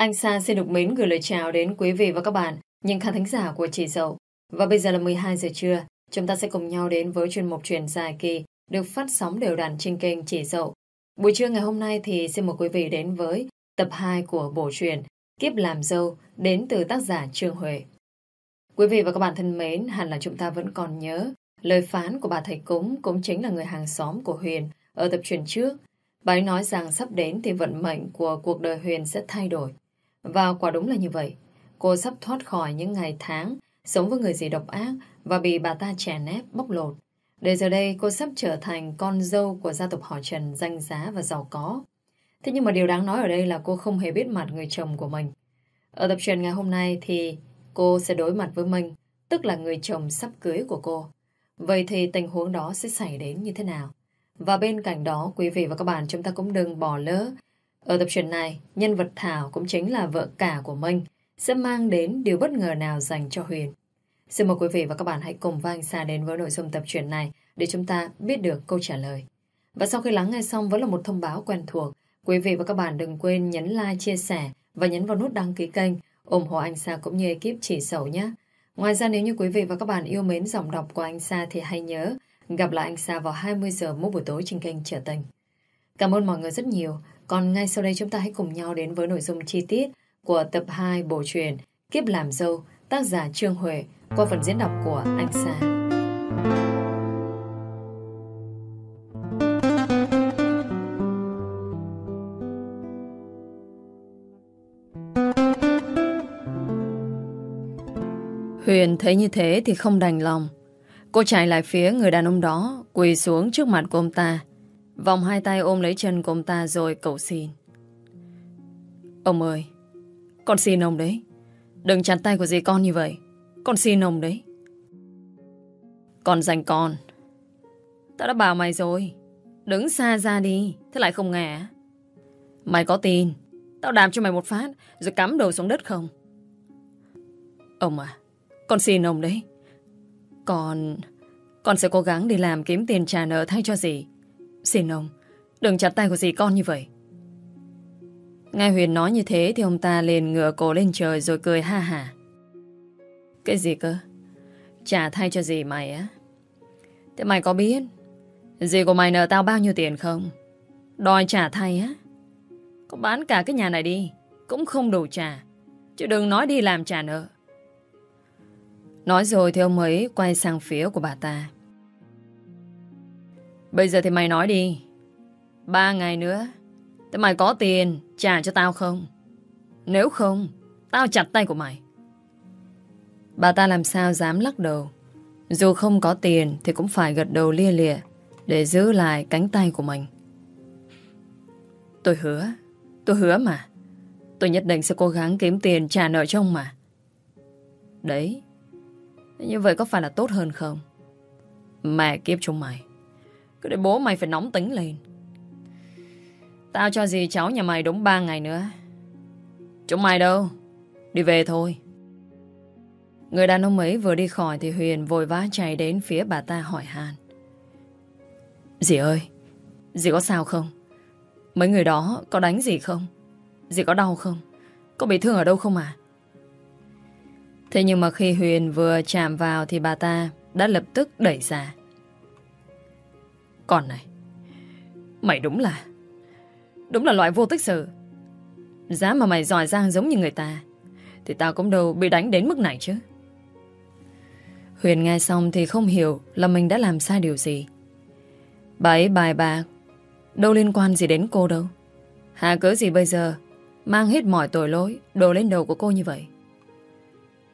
Anh Sa xin được mến gửi lời chào đến quý vị và các bạn, những khán thính giả của Chị Dậu. Và bây giờ là 12 giờ trưa, chúng ta sẽ cùng nhau đến với chuyên mục truyền dài kỳ được phát sóng đều đặn trên kênh Chị Dậu. Buổi trưa ngày hôm nay thì xin mời quý vị đến với tập 2 của bộ truyền Kiếp làm dâu đến từ tác giả Trương Huệ. Quý vị và các bạn thân mến, hẳn là chúng ta vẫn còn nhớ lời phán của bà thầy cúng cũng chính là người hàng xóm của Huyền ở tập truyền trước. Bà ấy nói rằng sắp đến thì vận mệnh của cuộc đời Huyền sẽ thay đổi. Và quả đúng là như vậy. Cô sắp thoát khỏi những ngày tháng sống với người gì độc ác và bị bà ta chèn ép bóc lột. Để giờ đây cô sắp trở thành con dâu của gia tộc họ Trần danh giá và giàu có. Thế nhưng mà điều đáng nói ở đây là cô không hề biết mặt người chồng của mình. Ở tập truyền ngày hôm nay thì cô sẽ đối mặt với mình, tức là người chồng sắp cưới của cô. Vậy thì tình huống đó sẽ xảy đến như thế nào? Và bên cạnh đó, quý vị và các bạn chúng ta cũng đừng bỏ lỡ ở tập truyện này, nhân vật Thảo cũng chính là vợ cả của Minh sẽ mang đến điều bất ngờ nào dành cho Huyền. Xin mời quý vị và các bạn hãy cùng với anh Sa đến với nội dung tập truyện này để chúng ta biết được câu trả lời. Và sau khi lắng nghe xong vẫn là một thông báo quen thuộc. Quý vị và các bạn đừng quên nhấn like, chia sẻ và nhấn vào nút đăng ký kênh ủng hộ anh Sa cũng như ekip chỉ sầu nhé. Ngoài ra nếu như quý vị và các bạn yêu mến giọng đọc của anh Sa thì hãy nhớ gặp lại anh Sa vào 20 giờ mỗi buổi tối trên kênh Trở Tình. Cảm ơn mọi người rất nhiều còn ngay sau đây chúng ta hãy cùng nhau đến với nội dung chi tiết của tập 2 bộ truyền Kiếp làm dâu, tác giả Trương Huệ qua phần diễn đọc của anh Sa. Huyền thấy như thế thì không đành lòng. Cô chạy lại phía người đàn ông đó, quỳ xuống trước mặt của ông ta. Vòng hai tay ôm lấy chân của ông ta rồi cầu xin. Ông ơi, con xin ông đấy. Đừng chặt tay của dì con như vậy. Con xin ông đấy. Con dành con. Tao đã bảo mày rồi. Đứng xa ra đi. Thế lại không nghe à? Mày có tin Tao đạp cho mày một phát Rồi cắm đầu xuống đất không Ông à Con xin ông đấy Con Con sẽ cố gắng đi làm kiếm tiền trả nợ thay cho dì Xin ông, đừng chặt tay của dì con như vậy. Nghe Huyền nói như thế thì ông ta liền ngửa cổ lên trời rồi cười ha hả. Cái gì cơ? Trả thay cho dì mày á? Thế mày có biết dì của mày nợ tao bao nhiêu tiền không? Đòi trả thay á? Có bán cả cái nhà này đi cũng không đủ trả. Chứ đừng nói đi làm trả nợ. Nói rồi thì ông ấy quay sang phía của bà ta. Bây giờ thì mày nói đi. Ba ngày nữa Thế mày có tiền trả cho tao không? Nếu không, Tao chặt tay của mày. Bà ta làm sao dám lắc đầu. Dù không có tiền Thì cũng phải gật đầu lia lịa Để giữ lại cánh tay của mình. Tôi hứa Tôi hứa mà. Tôi nhất định sẽ cố gắng kiếm tiền trả nợ cho ông mà. Đấy, Như vậy có phải là tốt hơn không? Mẹ kiếp chúng mày cứ để bố mày phải nóng tính lên. Tao cho gì cháu nhà mày đúng 3 ngày nữa. Chúng mày đâu? Đi về thôi. Người đàn ông ấy vừa đi khỏi Thì Huyền vội vã chạy đến phía bà ta hỏi Hàn. Dì ơi, Dì có sao không? Mấy người đó có đánh gì không? Dì có đau không? Có bị thương ở đâu không à Thế nhưng mà khi Huyền vừa chạm vào Thì bà ta đã lập tức đẩy ra con này. Mày đúng là Đúng là loại vô tích sự. Giá mà mày giỏi giang giống như người ta, Thì tao cũng đâu bị đánh đến mức này chứ. Huyền nghe xong thì không hiểu Là mình đã làm sai điều gì. Bà ấy bài bạc, Đâu liên quan gì đến cô đâu. Hà cớ gì bây giờ Mang hết mọi tội lỗi Đổ lên đầu của cô như vậy?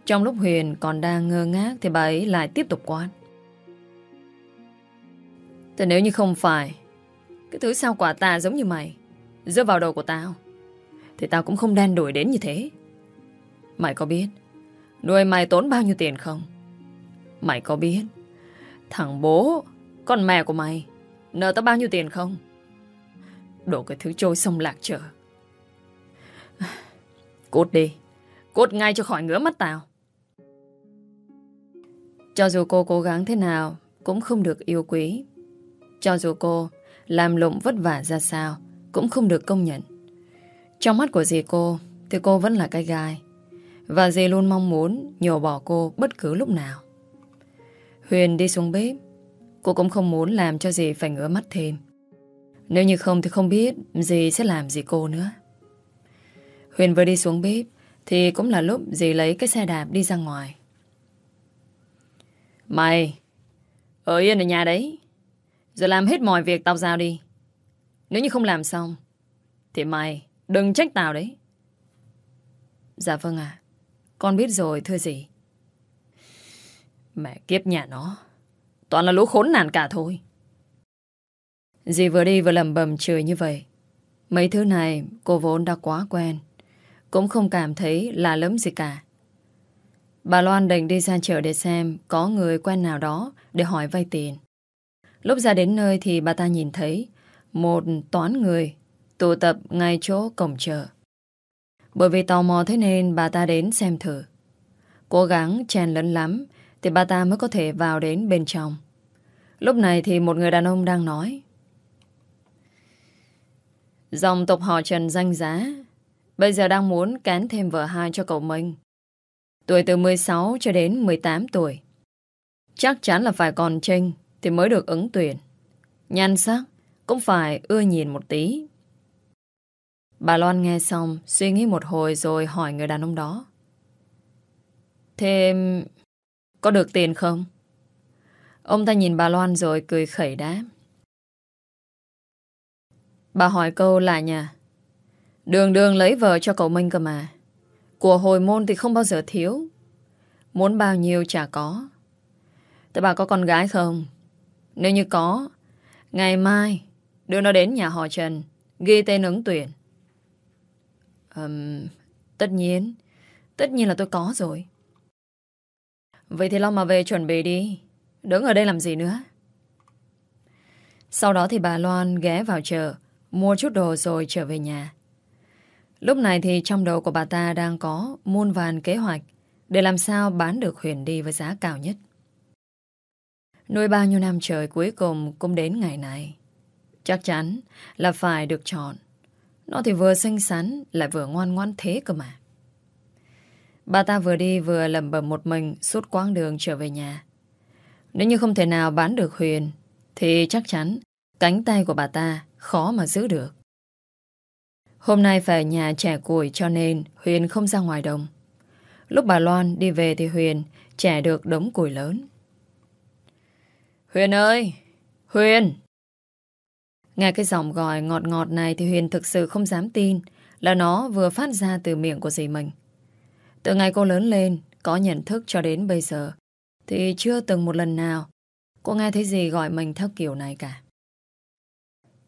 Trong lúc Huyền còn đang ngơ ngác Thì bà ấy lại tiếp tục quan Thế nếu như không phải, Cái thứ sao quả tà giống như mày? Rơi vào đầu của tao, Thì tao cũng không đen đuổi đến như thế. Mày có biết Nuôi mày tốn bao nhiêu tiền không? Mày có biết Thằng bố, Con mẹ của mày Nợ tao bao nhiêu tiền không? Đổ cái thứ trôi sông lạc trở. Cút đi, Cút ngay cho khỏi ngứa mắt tao. Cho dù cô cố gắng thế nào, Cũng không được yêu quý cho dù cô làm lụng vất vả ra sao, Cũng không được công nhận. Trong mắt của dì cô, Thì cô vẫn là cái gai, Và dì luôn mong muốn nhổ bỏ cô bất cứ lúc nào. Huyền đi xuống bếp, Cô cũng không muốn làm cho dì phải ngỡ mắt thêm. Nếu như không thì không biết dì sẽ làm gì cô nữa. Huyền vừa đi xuống bếp, Thì cũng là lúc dì lấy cái xe đạp đi ra ngoài. Mày, Ở yên ở nhà đấy rồi làm hết mọi việc tao giao đi. Nếu như không làm xong, Thì mày đừng trách tao đấy. Dạ vâng ạ. Con biết rồi, thưa dì. Mẹ kiếp nhà nó. Toàn là lũ khốn nạn cả thôi. Dì vừa đi vừa lầm bầm chửi như vậy. Mấy thứ này cô vốn đã quá quen. Cũng không cảm thấy là lắm gì cả. Bà Loan định đi ra chợ để xem Có người quen nào đó Để hỏi vay tiền. Lúc ra đến nơi thì bà ta nhìn thấy Một toán người Tụ tập ngay chỗ cổng chợ. Bởi vì tò mò thế nên bà ta đến xem thử. Cố gắng chen lấn lắm Thì bà ta mới có thể vào đến bên trong. Lúc này thì một người đàn ông đang nói, Dòng tộc họ Trần danh giá, Bây giờ đang muốn cán thêm vợ hai cho cậu Minh. Tuổi từ 16 cho đến 18 tuổi. Chắc chắn là phải còn tranh thì mới được ứng tuyển. Nhan sắc Cũng phải ưa nhìn một tí. Bà Loan nghe xong, Suy nghĩ một hồi rồi hỏi người đàn ông đó. Thêm, Có được tiền không? Ông ta nhìn bà Loan rồi cười khẩy đáp. Bà hỏi câu là nhà Đường đường lấy vợ cho cậu Minh cơ mà. Của hồi môn thì không bao giờ thiếu. Muốn bao nhiêu chả có. Thế bà có con gái không? Nếu như có Ngày mai Đưa nó đến nhà họ Trần Ghi tên ứng tuyển. Um, Tất nhiên Tất nhiên là tôi có rồi. Vậy thì lo mà về chuẩn bị đi Đứng ở đây làm gì nữa? Sau đó thì bà Loan ghé vào chợ Mua chút đồ rồi trở về nhà. Lúc này thì trong đầu của bà ta đang có muôn vàn kế hoạch để làm sao bán được Huyền đi với giá cao nhất. Nuôi bao nhiêu năm trời cuối cùng cũng đến ngày này. Chắc chắn là phải được chọn. Nó thì vừa xinh xắn, lại vừa ngoan ngoan thế cơ mà. Bà ta vừa đi vừa lầm bầm một mình suốt quãng đường trở về nhà. Nếu như không thể nào bán được Huyền, thì chắc chắn cánh tay của bà ta khó mà giữ được. Hôm nay phải nhà trẻ củi cho nên Huyền không ra ngoài đồng. Lúc bà Loan đi về thì Huyền trẻ được đống củi lớn. Huyền ơi! Huyền! Nghe cái giọng gọi ngọt ngọt này thì Huyền thực sự không dám tin là nó vừa phát ra từ miệng của dì mình. Từ ngày cô lớn lên, có nhận thức cho đến bây giờ, thì chưa từng một lần nào cô nghe thấy gì gọi mình theo kiểu này cả.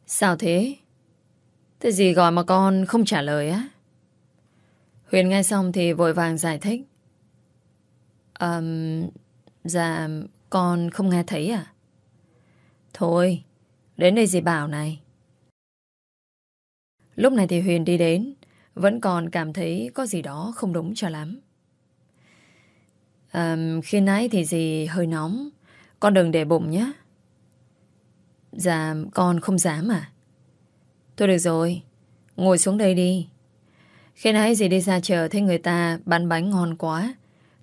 Sao thế? Thế gì gọi mà con không trả lời á? Huyền nghe xong thì vội vàng giải thích. Um, dạ, con không nghe thấy à? Thôi, đến đây dì bảo này. Lúc này thì Huyền đi đến, vẫn còn cảm thấy có gì đó không đúng cho lắm. À, khi nãy thì dì hơi nóng, con đừng để bụng nhé. Dạ, con không dám à? Thôi được rồi, ngồi xuống đây đi. Khi nãy dì đi ra chợ thấy người ta bán bánh ngon quá,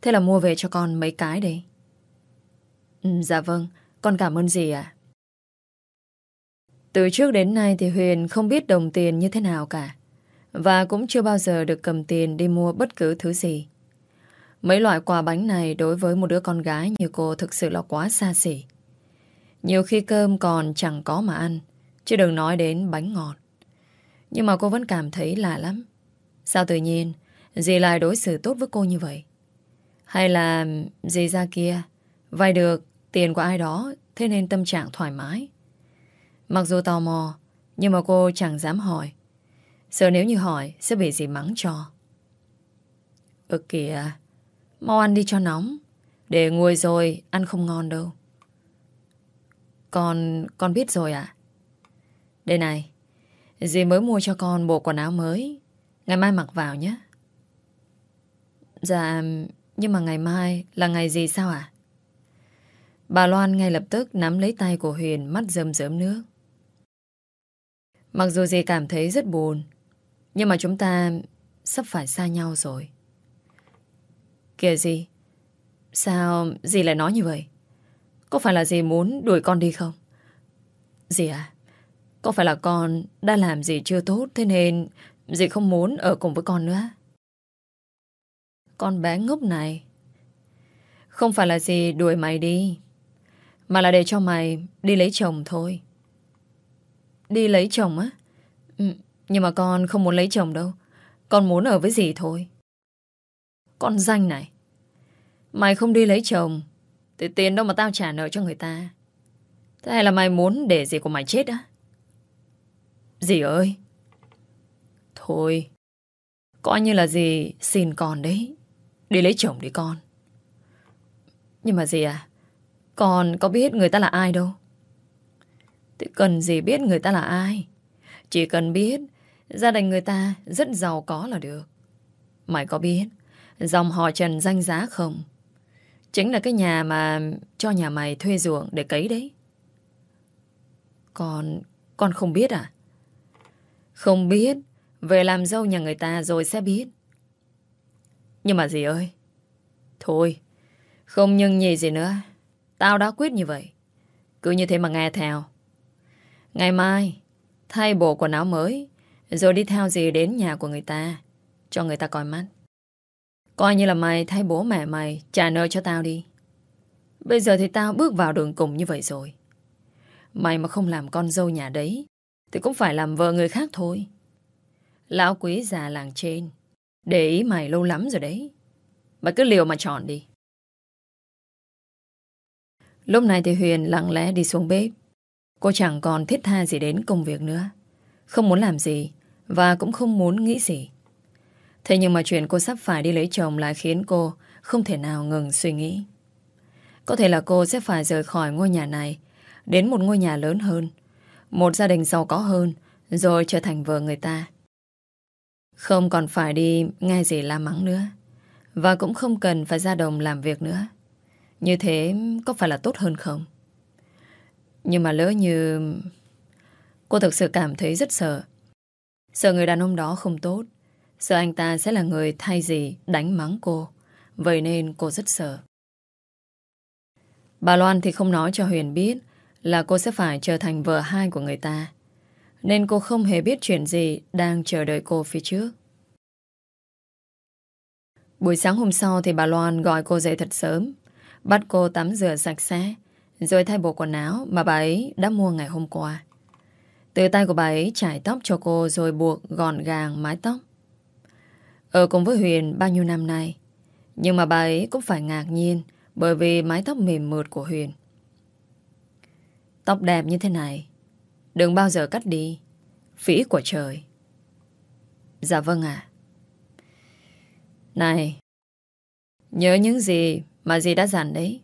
thế là mua về cho con mấy cái đi. Ừ, dạ vâng, con cảm ơn dì ạ. Từ trước đến nay thì Huyền không biết đồng tiền như thế nào cả. Và cũng chưa bao giờ được cầm tiền đi mua bất cứ thứ gì. Mấy loại quà bánh này đối với một đứa con gái như cô thực sự là quá xa xỉ. Nhiều khi cơm còn chẳng có mà ăn, chứ đừng nói đến bánh ngọt. Nhưng mà cô vẫn cảm thấy lạ lắm. Sao tự nhiên dì lại đối xử tốt với cô như vậy? Hay là dì ra kia vay được tiền của ai đó thế nên tâm trạng thoải mái? Mặc dù tò mò nhưng mà cô chẳng dám hỏi. Sợ nếu như hỏi sẽ bị gì mắng cho. Ừ kìa, mau ăn đi cho nóng. Để nguội rồi ăn không ngon đâu. Con, con biết rồi ạ. Đây này, dì mới mua cho con bộ quần áo mới. Ngày mai mặc vào nhé. Dạ, nhưng mà ngày mai là ngày gì sao ạ? Bà Loan ngay lập tức nắm lấy tay của Huyền mắt rơm rớm nước. Mặc dù dì cảm thấy rất buồn, nhưng mà chúng ta sắp phải xa nhau rồi. Kìa gì? Sao dì lại nói như vậy? Có phải là dì muốn đuổi con đi không? Dì à? Có phải là con đã làm gì chưa tốt thế nên dì không muốn ở cùng với con nữa? Con bé ngốc này. Không phải là dì đuổi mày đi. Mà là để cho mày đi lấy chồng thôi. Đi lấy chồng á? Ừ, nhưng mà con không muốn lấy chồng đâu. Con muốn ở với dì thôi. Con danh này. Mày không đi lấy chồng Thì tiền đâu mà tao trả nợ cho người ta Thế hay là mày muốn để gì của mày chết á Dì ơi Thôi Coi như là gì xin con đấy Đi lấy chồng đi con Nhưng mà gì à con có biết người ta là ai đâu Thế cần gì biết người ta là ai Chỉ cần biết Gia đình người ta rất giàu có là được Mày có biết Dòng họ Trần danh giá không Chính là cái nhà mà cho nhà mày thuê ruộng để cấy đấy. Con... con không biết à? Không biết. Về làm dâu nhà người ta rồi sẽ biết. Nhưng mà gì ơi? Thôi, không nhân nhì gì nữa. Tao đã quyết như vậy. Cứ như thế mà nghe theo. Ngày mai, thay bộ quần áo mới, rồi đi theo gì đến nhà của người ta, cho người ta coi mắt. Coi như là mày thay bố mẹ mày trả nợ cho tao đi. Bây giờ thì tao bước vào đường cùng như vậy rồi. Mày mà không làm con dâu nhà đấy thì cũng phải làm vợ người khác thôi. Lão quý già làng trên để ý mày lâu lắm rồi đấy. Mày cứ liều mà chọn đi. Lúc này thì Huyền lặng lẽ đi xuống bếp. Cô chẳng còn thiết tha gì đến công việc nữa. Không muốn làm gì và cũng không muốn nghĩ gì. Thế nhưng mà chuyện cô sắp phải đi lấy chồng lại khiến cô không thể nào ngừng suy nghĩ. Có thể là cô sẽ phải rời khỏi ngôi nhà này đến một ngôi nhà lớn hơn, một gia đình giàu có hơn, rồi trở thành vợ người ta. Không còn phải đi nghe gì la mắng nữa, và cũng không cần phải ra đồng làm việc nữa. Như thế có phải là tốt hơn không? Nhưng mà lỡ như... Cô thực sự cảm thấy rất sợ. Sợ người đàn ông đó không tốt. Sợ anh ta sẽ là người thay gì đánh mắng cô, Vậy nên cô rất sợ Bà Loan thì không nói cho Huyền biết Là cô sẽ phải trở thành vợ hai của người ta, Nên cô không hề biết chuyện gì Đang chờ đợi cô phía trước Buổi sáng hôm sau thì bà Loan gọi cô dậy thật sớm Bắt cô tắm rửa sạch sẽ, Rồi thay bộ quần áo Mà bà ấy đã mua ngày hôm qua. Từ tay của bà ấy trải tóc cho cô Rồi buộc gọn gàng mái tóc. Ở cùng với Huyền bao nhiêu năm nay, Nhưng mà bà ấy cũng phải ngạc nhiên Bởi vì mái tóc mềm mượt của Huyền. Tóc đẹp như thế này, Đừng bao giờ cắt đi Phỉ của trời. Dạ vâng ạ. Này, Nhớ những gì mà dì đã dặn đấy.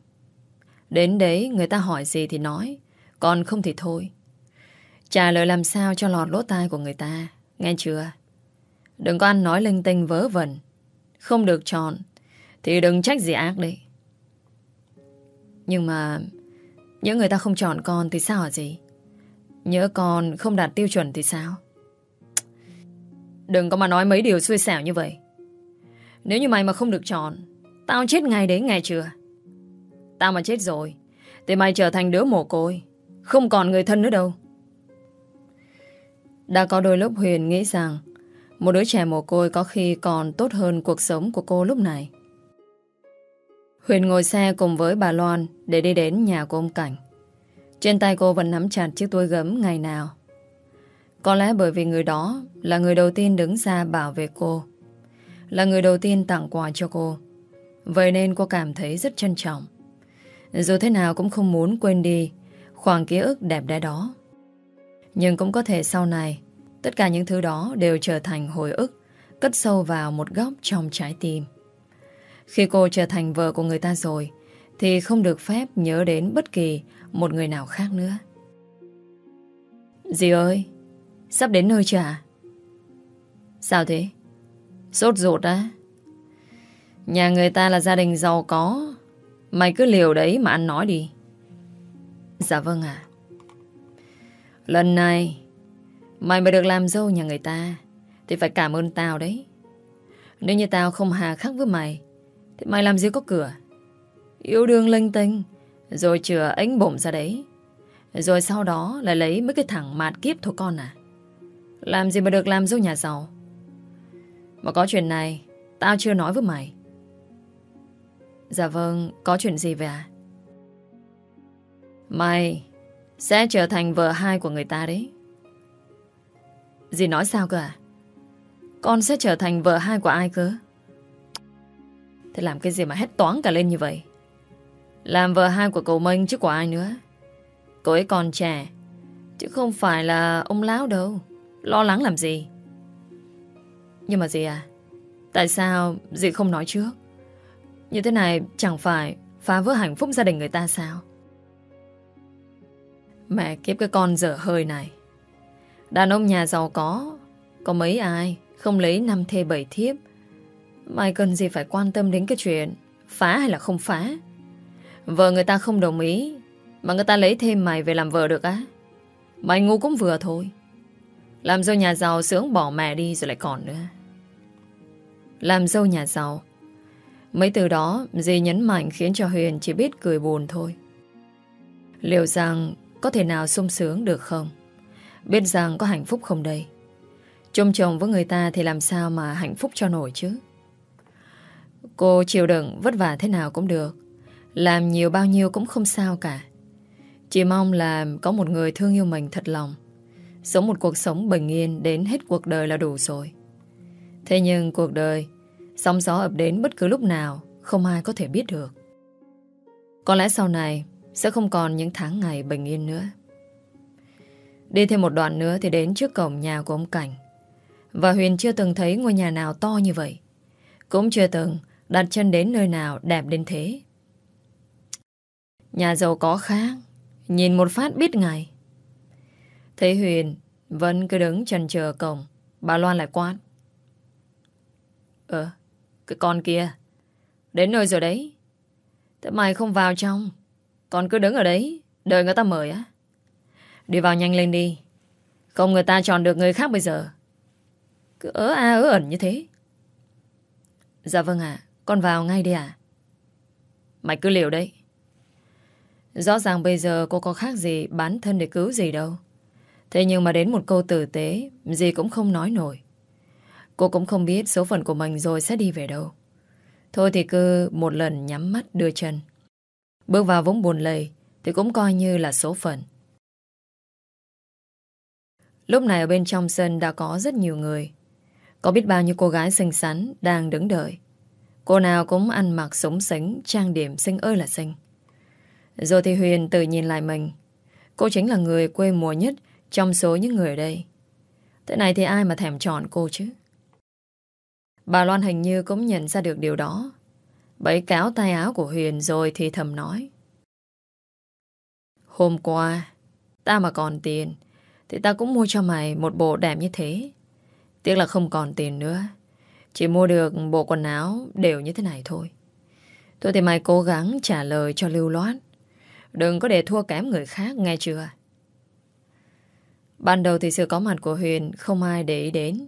Đến đấy người ta hỏi gì thì nói Còn không thì thôi. Trả lời làm sao cho lọt lỗ tai của người ta, Nghe chưa? Đừng có ăn nói linh tinh vớ vẩn. Không được chọn, Thì đừng trách gì ác đấy. Nhưng mà Những người ta không chọn con thì sao hả gì Nhớ con không đạt tiêu chuẩn thì sao? Đừng có mà nói mấy điều xui xẻo như vậy. Nếu như mày mà không được chọn Tao chết ngày đấy ngày chưa Tao mà chết rồi, Thì mày trở thành đứa mồ côi, Không còn người thân nữa đâu Đã có đôi lúc Huyền nghĩ rằng, một đứa trẻ mồ côi có khi còn tốt hơn cuộc sống của cô lúc này. Huyền ngồi xe cùng với bà Loan để đi đến nhà của ông Cảnh. Trên tay cô vẫn nắm chặt chiếc túi gấm ngày nào. Có lẽ bởi vì người đó là người đầu tiên đứng ra bảo vệ cô. Là người đầu tiên tặng quà cho cô. Vậy nên cô cảm thấy rất trân trọng. Dù thế nào cũng không muốn quên đi khoảng ký ức đẹp đẽ đó. Nhưng cũng có thể sau này, Tất cả những thứ đó đều trở thành hồi ức, Cất sâu vào một góc trong trái tim. Khi cô trở thành vợ của người ta rồi, Thì không được phép nhớ đến bất kỳ một người nào khác nữa. Dì ơi, Sắp đến nơi chưa Sao thế? Sốt ruột á? Nhà người ta là gia đình giàu có. Mày cứ liều đấy mà ăn nói đi. Dạ vâng ạ. Lần này, Mày mà được làm dâu nhà người ta, Thì phải cảm ơn tao đấy. Nếu như tao không hà khắc với mày, Thì mày làm gì có cửa? Yêu đương linh tinh, Rồi chừa ánh bổng ra đấy. Rồi sau đó lại lấy mấy cái thằng mạt kiếp thôi con à. Làm gì mà được làm dâu nhà giàu? Mà có chuyện này, Tao chưa nói với mày. Dạ vâng Có chuyện gì vậy à Mày Sẽ trở thành vợ hai của người ta đấy. Dì nói sao cơ à Con sẽ trở thành vợ hai của ai cơ? Thế làm cái gì mà hết toán cả lên như vậy? Làm vợ hai của cậu Minh chứ của ai nữa? Cậu ấy còn trẻ, Chứ không phải là ông lão đâu. Lo lắng làm gì? Nhưng mà gì à Tại sao dì không nói trước? Như thế này chẳng phải Phá vỡ hạnh phúc gia đình người ta sao? Mẹ kiếp cái con dở hơi này. Đàn ông nhà giàu có Có mấy ai Không lấy năm thê bảy thiếp? Mày cần gì phải quan tâm đến cái chuyện Phá hay là không phá? Vợ người ta không đồng ý, Mà người ta lấy thêm mày về làm vợ được á? Mày ngu cũng vừa thôi. Làm dâu nhà giàu sướng bỏ mẹ đi rồi lại còn nữa. Làm dâu nhà giàu Mấy từ đó Dì nhấn mạnh khiến cho Huyền chỉ biết cười buồn thôi. Liệu rằng Có thể nào sung sướng được không? Biết rằng có hạnh phúc không đây? Chung chồng với người ta Thì làm sao mà hạnh phúc cho nổi chứ? Cô chịu đựng vất vả thế nào cũng được. Làm nhiều bao nhiêu cũng không sao cả. Chỉ mong là Có một người thương yêu mình thật lòng. Sống một cuộc sống bình yên Đến hết cuộc đời là đủ rồi. Thế nhưng cuộc đời Sóng gió ập đến bất cứ lúc nào, Không ai có thể biết được. Có lẽ sau này, Sẽ không còn những tháng ngày bình yên nữa. Đi thêm một đoạn nữa Thì đến trước cổng nhà của ông Cảnh. Và Huyền chưa từng thấy ngôi nhà nào to như vậy. Cũng chưa từng Đặt chân đến nơi nào đẹp đến thế. Nhà giàu có khác Nhìn một phát biết ngay Thấy Huyền Vẫn cứ đứng chần chờ cổng, Bà Loan lại quát. Ờ cái con kia. Đến nơi rồi đấy. Thế mày không vào trong. Còn cứ đứng ở đấy, Đợi người ta mời á. Đi vào nhanh lên đi. Không người ta chọn được người khác bây giờ. Cứ ớ a ớ ẩn như thế. Dạ vâng ạ, Con vào ngay đi ạ. Mày cứ liều đấy. Rõ ràng bây giờ cô có khác gì Bán thân để cứu gì đâu. Thế nhưng mà đến một câu tử tế, Gì cũng không nói nổi. Cô cũng không biết số phận của mình rồi sẽ đi về đâu Thôi thì cứ một lần nhắm mắt đưa chân Bước vào vũng buồn lầy Thì cũng coi như là số phận Lúc này ở bên trong sân đã có rất nhiều người. Có biết bao nhiêu cô gái xinh xắn đang đứng đợi. Cô nào cũng ăn mặc súng sánh, trang điểm xinh ơi là xinh. Rồi thì Huyền tự nhìn lại mình. Cô chính là người quê mùa nhất trong số những người ở đây. Thế này thì ai mà thèm chọn cô chứ? Bà Loan hình như cũng nhận ra được điều đó. Bấy cáo tay áo của Huyền rồi thì thầm nói. Hôm qua, ta mà còn tiền thì ta cũng mua cho mày một bộ đẹp như thế. Tiếc là không còn tiền nữa. Chỉ mua được bộ quần áo đều như thế này thôi. Thôi thì mày cố gắng trả lời cho lưu loát Đừng có để thua kém người khác nghe chưa? Ban đầu thì sự có mặt của Huyền Không ai để ý đến.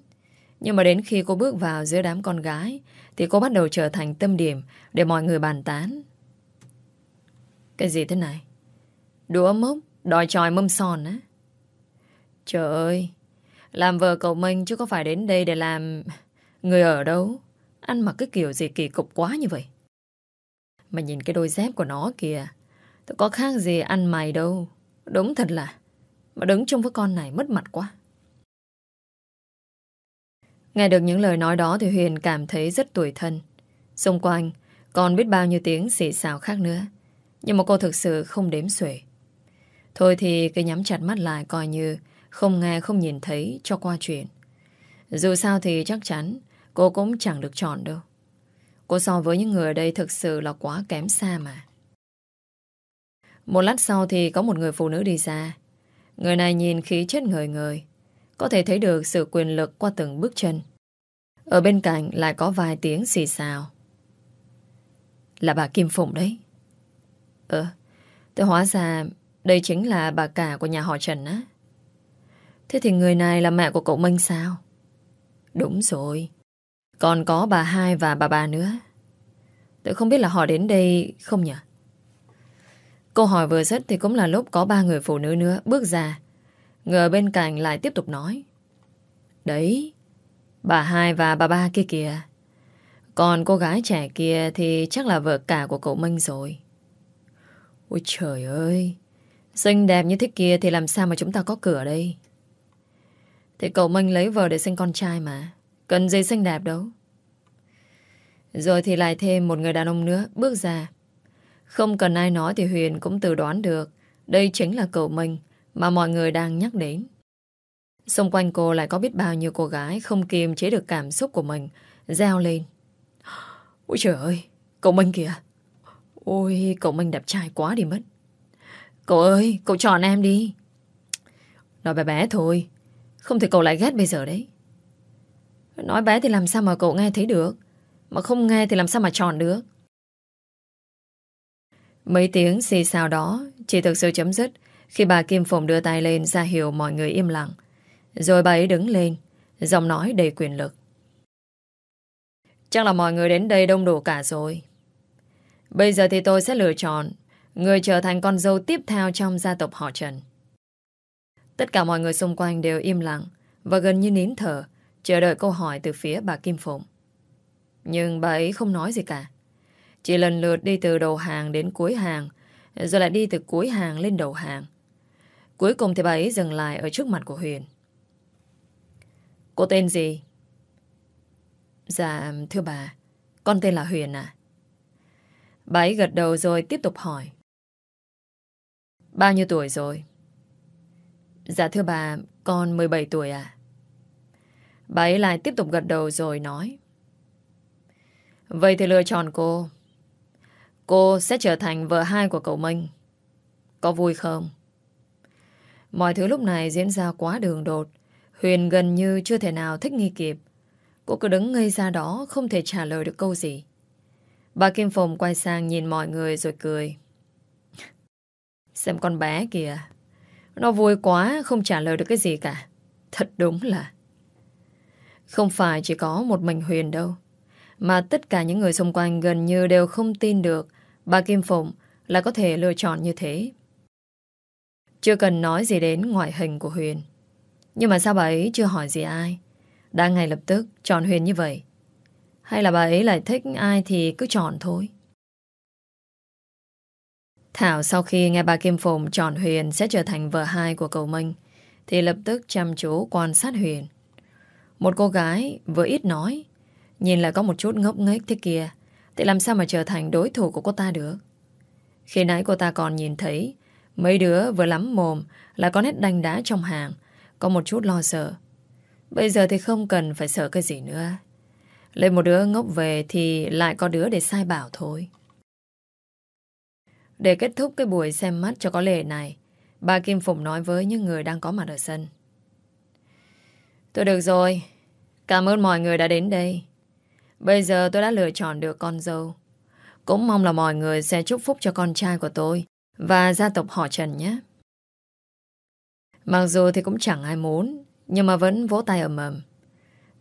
Nhưng mà đến khi cô bước vào giữa đám con gái Thì cô bắt đầu trở thành tâm điểm Để mọi người bàn tán Cái gì thế này Đũa mốc Đòi tròi mâm son á Trời ơi, làm vợ cậu Minh chứ có phải đến đây để làm người ở đâu. Ăn mặc cái kiểu gì kỳ cục quá như vậy. Mà nhìn cái đôi dép của nó kìa, tôi có khác gì ăn mày đâu. Đúng thật là, mà đứng chung với con này mất mặt quá. Nghe được những lời nói đó thì Huyền cảm thấy rất tuổi thân. Xung quanh, còn biết bao nhiêu tiếng xỉ xào khác nữa. Nhưng mà cô thực sự không đếm xuể. Thôi thì cứ nhắm chặt mắt lại coi như không nghe, không nhìn thấy cho qua chuyện Dù sao thì chắc chắn Cô cũng chẳng được chọn đâu Cô so với những người ở đây thực sự là quá kém xa mà Một lát sau thì có một người phụ nữ đi ra Người này nhìn khí chất người người có thể thấy được sự quyền lực qua từng bước chân Ở bên cạnh lại có vài tiếng xì xào Là bà Kim Phụng đấy Ờ Tôi hóa ra đây chính là bà cả của nhà họ Trần á Thế thì người này là mẹ của cậu Minh sao? Đúng rồi. Còn có bà hai và bà ba nữa. Tôi không biết là họ đến đây không nhỉ? Câu hỏi vừa dứt thì cũng là lúc có ba người phụ nữ nữa bước ra. Người bên cạnh lại tiếp tục nói. Đấy, bà hai và bà ba kia kìa. Còn cô gái trẻ kia thì chắc là vợ cả của cậu Minh rồi. Ôi trời ơi, xinh đẹp như thế kia thì làm sao mà chúng ta có cửa đây? Thì cậu Minh lấy vợ để sinh con trai mà. Cần gì xinh đẹp đâu. Rồi thì lại thêm một người đàn ông nữa bước ra. Không cần ai nói thì Huyền cũng tự đoán được đây chính là cậu Minh mà mọi người đang nhắc đến. Xung quanh cô lại có biết bao nhiêu cô gái không kiềm chế được cảm xúc của mình, reo lên. Ôi trời ơi, cậu Minh kìa. Ôi, cậu Minh đẹp trai quá đi mất. Cậu ơi, cậu chọn em đi. Nói bé bé thôi, không thể cậu lại ghét bây giờ đấy. Nói bé thì làm sao mà cậu nghe thấy được. Mà không nghe thì làm sao mà chọn được. Mấy tiếng xì xào đó chỉ thực sự chấm dứt khi bà Kim Phụng đưa tay lên ra hiệu mọi người im lặng. Rồi bà ấy đứng lên, giọng nói đầy quyền lực. Chắc là mọi người đến đây đông đủ cả rồi. Bây giờ thì tôi sẽ lựa chọn người trở thành con dâu tiếp theo trong gia tộc họ Trần. Tất cả mọi người xung quanh đều im lặng và gần như nín thở chờ đợi câu hỏi từ phía bà Kim Phụng. Nhưng bà ấy không nói gì cả. Chỉ lần lượt đi từ đầu hàng đến cuối hàng rồi lại đi từ cuối hàng lên đầu hàng. Cuối cùng thì bà ấy dừng lại ở trước mặt của Huyền. Cô tên gì? Dạ, thưa bà, con tên là Huyền à. Bà ấy gật đầu rồi tiếp tục hỏi. Bao nhiêu tuổi rồi? Dạ thưa bà, con 17 tuổi à. Bà ấy lại tiếp tục gật đầu rồi nói. Vậy thì lựa chọn cô. Cô sẽ trở thành vợ hai của cậu Minh. Có vui không? Mọi thứ lúc này diễn ra quá đường đột. Huyền gần như chưa thể nào thích nghi kịp. Cô cứ đứng ngây ra đó, không thể trả lời được câu gì. Bà Kim Phùng quay sang nhìn mọi người rồi cười. Xem con bé kìa. Nó vui quá, không trả lời được cái gì cả. Thật đúng là... Không phải chỉ có một mình Huyền đâu. Mà tất cả những người xung quanh gần như đều không tin được bà Kim Phụng là có thể lựa chọn như thế. Chưa cần nói gì đến ngoại hình của Huyền. Nhưng mà sao bà ấy chưa hỏi gì ai? Đã ngay lập tức chọn Huyền như vậy. Hay là bà ấy lại thích ai thì cứ chọn thôi. Thảo, sau khi nghe bà Kim Phụng chọn Huyền sẽ trở thành vợ hai của cậu Minh, thì lập tức chăm chú quan sát Huyền. Một cô gái vừa ít nói, nhìn lại có một chút ngốc nghếch thế kia, thì làm sao mà trở thành đối thủ của cô ta được. Khi nãy cô ta còn nhìn thấy mấy đứa vừa lắm mồm là có nét đanh đá trong hàng có một chút lo sợ. Bây giờ thì không cần phải sợ cái gì nữa. Lên một đứa ngốc về thì lại có đứa để sai bảo thôi. Để kết thúc cái buổi xem mắt cho có lệ này, bà Kim Phụng nói với những người đang có mặt ở sân. Tôi được rồi. Cảm ơn mọi người đã đến đây. Bây giờ tôi đã lựa chọn được con dâu. Cũng mong là mọi người sẽ chúc phúc cho con trai của tôi và gia tộc họ Trần nhé. Mặc dù thì cũng chẳng ai muốn, nhưng mà vẫn vỗ tay ầm ầm.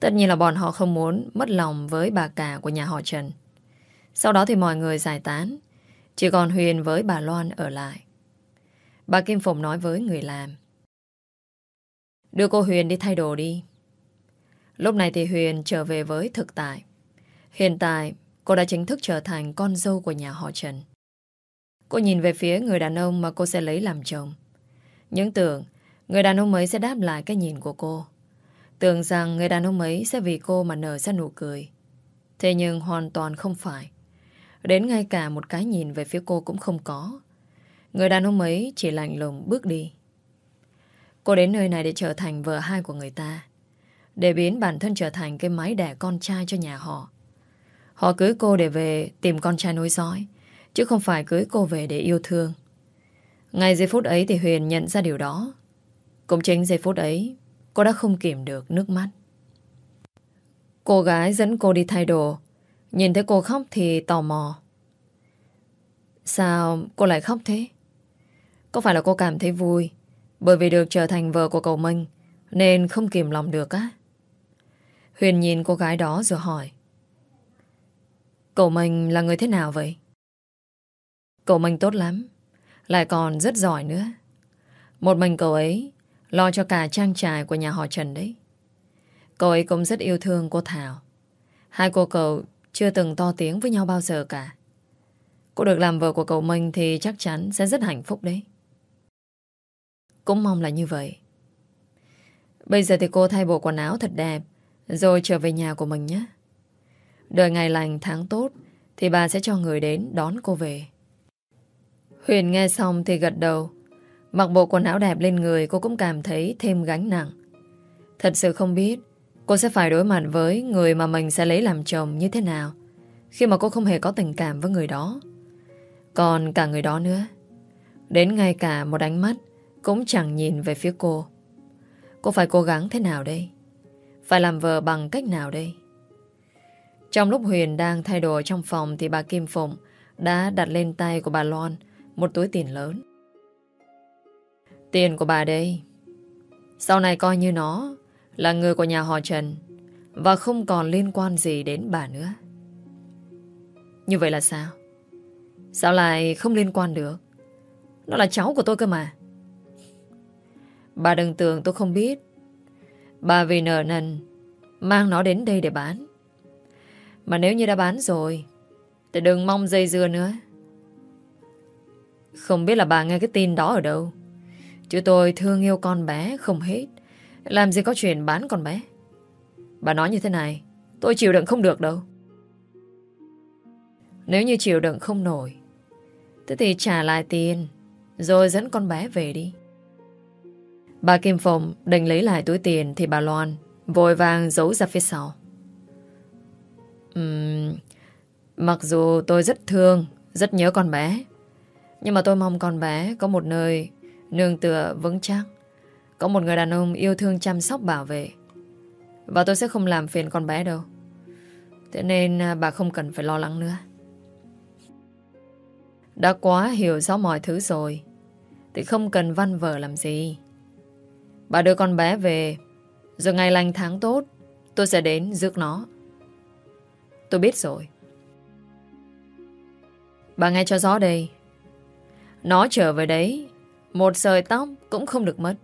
Tất nhiên là bọn họ không muốn mất lòng với bà cả của nhà họ Trần. Sau đó thì mọi người giải tán, chỉ còn Huyền với bà Loan ở lại. Bà Kim Phụng nói với người làm. Đưa cô Huyền đi thay đồ đi. Lúc này thì Huyền trở về với thực tại. Hiện tại, cô đã chính thức trở thành con dâu của nhà họ Trần. Cô nhìn về phía người đàn ông mà cô sẽ lấy làm chồng. Những tưởng, người đàn ông ấy sẽ đáp lại cái nhìn của cô. Tưởng rằng người đàn ông ấy sẽ vì cô mà nở ra nụ cười. Thế nhưng hoàn toàn không phải. Đến ngay cả một cái nhìn về phía cô cũng không có. Người đàn ông ấy chỉ lạnh lùng bước đi. Cô đến nơi này để trở thành vợ hai của người ta. Để biến bản thân trở thành cái máy đẻ con trai cho nhà họ. Họ cưới cô để về tìm con trai nối dõi. Chứ không phải cưới cô về để yêu thương. Ngay giây phút ấy thì Huyền nhận ra điều đó. Cũng chính giây phút ấy, cô đã không kìm được nước mắt. Cô gái dẫn cô đi thay đồ. Nhìn thấy cô khóc thì tò mò. Sao cô lại khóc thế? Có phải là cô cảm thấy vui bởi vì được trở thành vợ của cậu Minh nên không kìm lòng được á? Huyền nhìn cô gái đó rồi hỏi. Cậu Minh là người thế nào vậy? Cậu mình tốt lắm. Lại còn rất giỏi nữa. Một mình cậu ấy lo cho cả trang trại của nhà họ Trần đấy. Cậu ấy cũng rất yêu thương cô Thảo. Hai cô cậu chưa từng to tiếng với nhau bao giờ cả. Cô được làm vợ của cậu Minh thì chắc chắn sẽ rất hạnh phúc đấy. Cũng mong là như vậy. Bây giờ thì cô thay bộ quần áo thật đẹp, rồi trở về nhà của mình nhé. Đợi ngày lành tháng tốt thì bà sẽ cho người đến đón cô về. Huyền nghe xong thì gật đầu. Mặc bộ quần áo đẹp lên người, cô cũng cảm thấy thêm gánh nặng. Thật sự không biết cô sẽ phải đối mặt với người mà mình sẽ lấy làm chồng như thế nào, khi mà cô không hề có tình cảm với người đó. Còn cả người đó nữa. Đến ngay cả một ánh mắt cũng chẳng nhìn về phía cô. Cô phải cố gắng thế nào đây? Phải làm vợ bằng cách nào đây? Trong lúc Huyền đang thay đồ trong phòng thì bà Kim Phụng đã đặt lên tay của bà Loan một túi tiền lớn. Tiền của bà đây. Sau này coi như nó là người của nhà họ Trần và không còn liên quan gì đến bà nữa. Như vậy là sao? Sao lại không liên quan được? Nó là cháu của tôi cơ mà. Bà đừng tưởng tôi không biết. Bà vì nợ nần mang nó đến đây để bán. Mà nếu như đã bán rồi, thì đừng mong dây dưa nữa. Không biết là bà nghe cái tin đó ở đâu. Chứ tôi thương yêu con bé không hết. Làm gì có chuyện bán con bé. Bà nói như thế này, tôi chịu đựng không được đâu. Nếu như chịu đựng không nổi, thế thì trả lại tiền, rồi dẫn con bé về đi. Bà Kim Phụng định lấy lại túi tiền thì bà Loan vội vàng giấu ra phía sau. Uhm, mặc dù tôi rất thương, rất nhớ con bé, nhưng mà tôi mong con bé có một nơi nương tựa vững chắc, có một người đàn ông yêu thương chăm sóc bảo vệ. Và tôi sẽ không làm phiền con bé đâu. Thế nên à, bà không cần phải lo lắng nữa. Đã quá hiểu rõ mọi thứ rồi Thì không cần văn vở làm gì Bà đưa con bé về Rồi ngày lành tháng tốt Tôi sẽ đến rước nó Tôi biết rồi Bà nghe cho rõ đây nó trở về đấy. Một sợi tóc cũng không được mất.